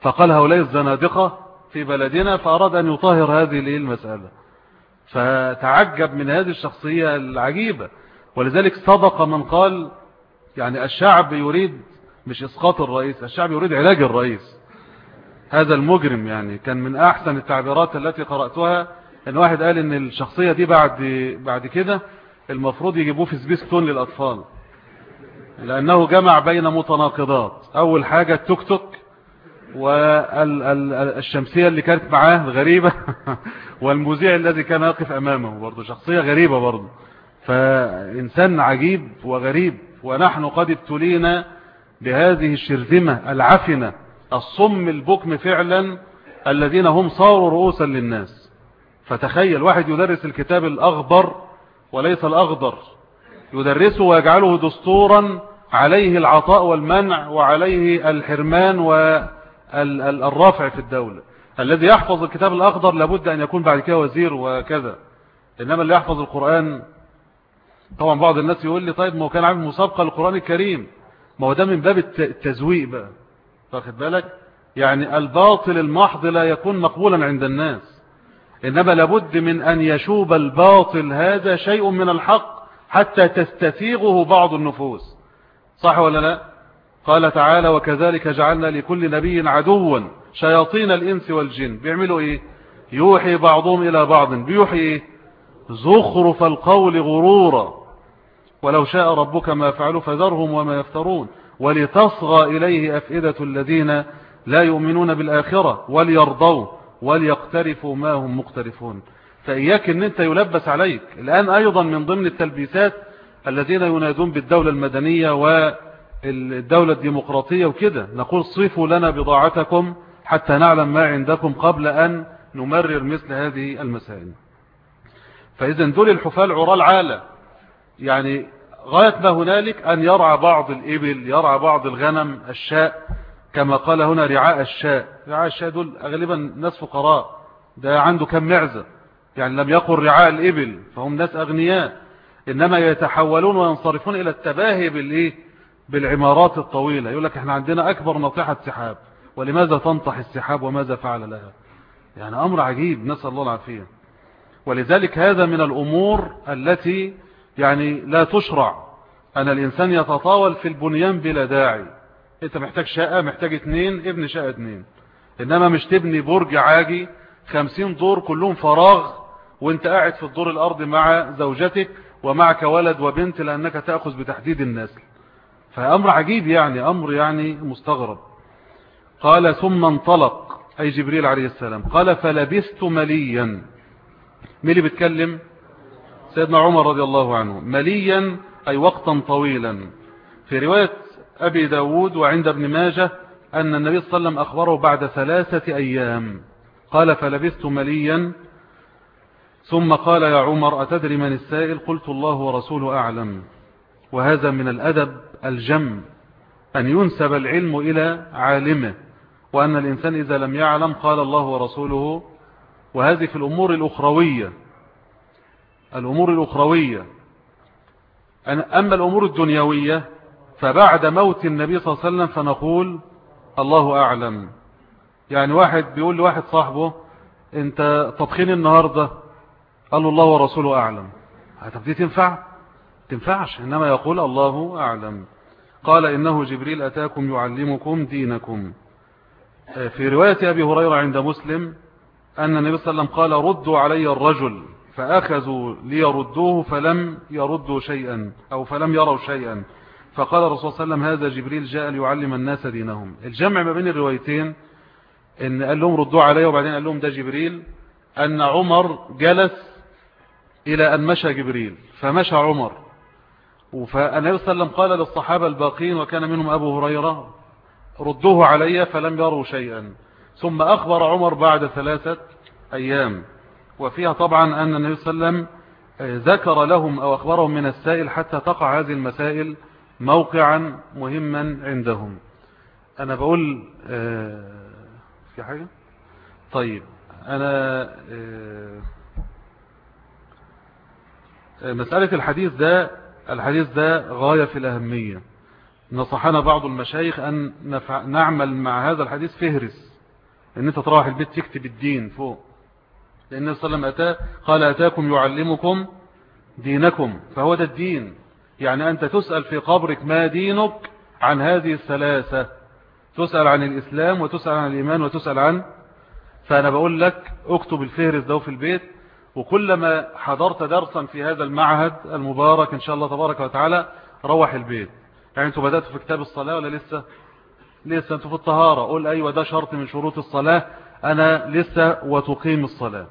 فقال هؤلاء الزنادقة في بلدنا فأراد أن يطهر هذه المسألة. فتعجب من هذه الشخصية العجيبة. ولذلك صدق من قال يعني الشعب يريد مش إسقاط الرئيس الشعب يريد علاج الرئيس. هذا المجرم يعني كان من أحسن التعبيرات التي قرأتها. إن واحد قال إن الشخصية دي بعد بعد كده المفروض يجيبوه في سبيستون للأطفال لأنه جمع بين متناقضات. أول حاجة التوك توك والشمسية اللي كانت معاه غريبة والمذيع الذي كان يقف أمامه برضه شخصية غريبة برضه. فإنسان عجيب وغريب ونحن قد ابتلينا بهذه الشرذمة العفنة. الصم البكم فعلا الذين هم صاروا رؤوسا للناس. فتخيل واحد يدرس الكتاب الأغبر وليس الأغدر. يدرسه ويجعله دستورا عليه العطاء والمنع وعليه الحرمان والرفع في الدولة. الذي يحفظ الكتاب الأخضر لابد أن يكون بعد كده وزير وكذا. إنما اللي يحفظ القرآن طبعا بعض الناس يقول لي طيب ما هو كان عامل مسابقة للقرآن الكريم. ما هو ده من باب التزويق بقى. فاخد بالك؟ يعني الباطل المحض لا يكون مقبولا عند الناس. إنما لابد من أن يشوب الباطل هذا شيء من الحق حتى تستثيغه بعض النفوس. صح ولا لا؟ قال تعالى وكذلك جعلنا لكل نبي عدوا شياطين الإنس والجن. بيعملوا إيه؟ يوحي بعضهم إلى بعض. بيوحي إيه؟ زخرف القول غرورا. ولو شاء ربك ما فعلوا فذرهم وما يفترون. ولتصغى إليه أفئدة الذين لا يؤمنون بالآخرة وليرضوا وليقترفوا ما هم مقترفون. فإياك أن أنت يلبس عليك. الآن أيضا من ضمن التلبيسات الذين ينادون بالدولة المدنية والدولة الديمقراطية وكده. نقول صفوا لنا بضاعتكم حتى نعلم ما عندكم قبل أن نمرر مثل هذه المسائل. فإذا دول الحفال عرى العالة. يعني غاية ما هنالك أن يرعى بعض الإبل يرعى بعض الغنم الشاء كما قال هنا رعاء الشاء. رعاء الشاء دول غالبا ناس فقراء. ده عنده كم معزة؟ يعني لم يقل رعاء الإبل فهم ناس أغنياء. إنما يتحولون وينصرفون إلى التباهي بالإيه؟ بالعمارات الطويلة. يقول لك إحنا عندنا أكبر ناطحة سحاب. ولماذا تنطح السحاب وماذا فعل لها؟ يعني أمر عجيب نسأل الله العافية. ولذلك هذا من الأمور التي يعني لا تشرع أن الإنسان يتطاول في البنيان بلا داعي. إنت محتاج شقة محتاج اتنين ابن شقة اتنين. إنما مش تبني برج عاجي خمسين دور كلهم فراغ وإنت قاعد في الدور الأرض مع زوجتك ومعك ولد وبنت لأنك تأخذ بتحديد النسل. فأمر عجيب يعني أمر يعني مستغرب. قال ثم انطلق أي جبريل عليه السلام. قال فلبثت مليا. مين اللي بيتكلم سيدنا عمر رضي الله عنه مليا أي وقتا طويلا. في رواية أبي داود وعند ابن ماجه أن النبي صلى الله عليه وسلم أخبره بعد ثلاثة أيام. قال فلبثت مليا. ثم قال يا عمر أتدري من السائل؟ قلت الله ورسوله أعلم. وهذا من الأدب الجم أن ينسب العلم إلى عالمه وأن الإنسان إذا لم يعلم قال الله ورسوله. وهذه في الأمور الأخروية. الأمور الأخروية. أما الأمور الدنيوية فبعد موت النبي صلى الله عليه وسلم فنقول الله أعلم. يعني واحد بيقول لواحد صاحبه أنت طبخين النهاردة؟ قال له الله ورسوله أعلم. طب تنفع؟ تنفعش. إنما يقول الله أعلم. قال إنه جبريل أتاكم يعلمكم دينكم. في رواية أبي هريرة عند مسلم أن النبي صلى الله عليه وسلم قال ردوا علي الرجل. فأخذوا ليردوه فلم يردوا شيئا أو فلم يروا شيئا. فقال الرسول صلى الله عليه وسلم هذا جبريل جاء ليعلم الناس دينهم. الجمع ما بين الروايتين إن قال لهم ردوا عليه وبعدين قال لهم ده جبريل. أن عمر جلس إلى أن مشى جبريل فمشى عمر. فالنبي صلى الله عليه وسلم قال للصحابة الباقين وكان منهم أبو هريرة ردوه علي فلم يروا شيئا. ثم أخبر عمر بعد ثلاثة أيام. وفيها طبعا أن النبي صلى الله عليه وسلم ذكر لهم أو أخبرهم من السائل حتى تقع هذه المسائل موقعا مهما عندهم. أنا بقول آه، في حاجة؟ طيب أنا آه، مسألة الحديث ده الحديث ده غاية في الأهمية. نصحنا بعض المشايخ أن نعمل مع هذا الحديث فهرس أن أنت تروح البيت تكتب الدين فوق. لأن النبي صلى الله عليه وسلم قال أتاكم يعلمكم دينكم فهو ده الدين. يعني أنت تسأل في قبرك ما دينك عن هذه الثلاثة. تسأل عن الإسلام وتسأل عن الإيمان وتسأل عن فأنا بقول لك اكتب الفهرس ده في البيت وكلما حضرت درسا في هذا المعهد المبارك إن شاء الله تبارك وتعالى روح البيت. يعني أنتوا بدأتوا في كتاب الصلاة ولا لسه؟ لسه أنتوا في الطهارة. قول أيوة ده شرط من شروط الصلاة. أنا لسه وتقيم الصلاة.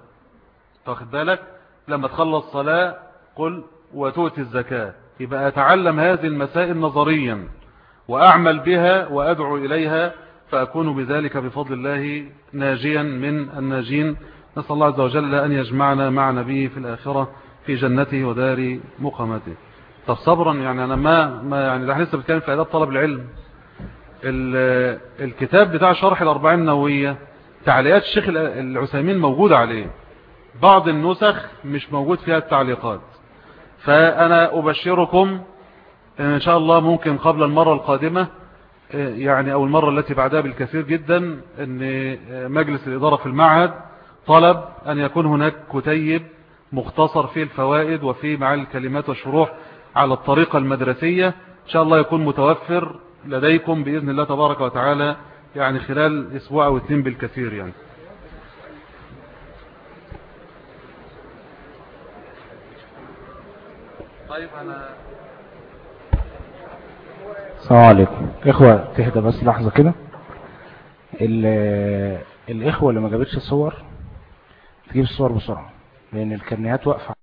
تاخد بالك؟ لما تخلص صلاة قل وتؤتي الزكاة. يبقى أتعلم هذه المسائل نظريا وأعمل بها وأدعو إليها فأكون بذلك بفضل الله ناجيا من الناجين. نسأل الله عز وجل أن يجمعنا مع نبيه في الآخرة في جنته ودار مقامته طب صبرا يعني أنا ما, ما يعني ده لسه بتكلم في أداب طلب العلم. الكتاب بتاع شرح الأربعين النووية تعليقات الشيخ العثيمين موجودة عليه. بعض النسخ مش موجود فيها التعليقات. فأنا أبشركم إن شاء الله ممكن قبل المرة القادمة يعني أو المرة التي بعدها بالكثير جدا أن مجلس الإدارة في المعهد طلب أن يكون هناك كتيب مختصر فيه الفوائد وفيه معاني الكلمات والشروح على الطريقة المدرسية. إن شاء الله يكون متوفر لديكم بإذن الله تبارك وتعالى يعني خلال أسبوع أو اثنين بالكثير يعني. طيب السلام عليكم. إخوة تهدى بس لحظة كده. الإخوة اللي ما جابتش الصور تجيب الصور بسرعة لأن الكرنيات واقفة.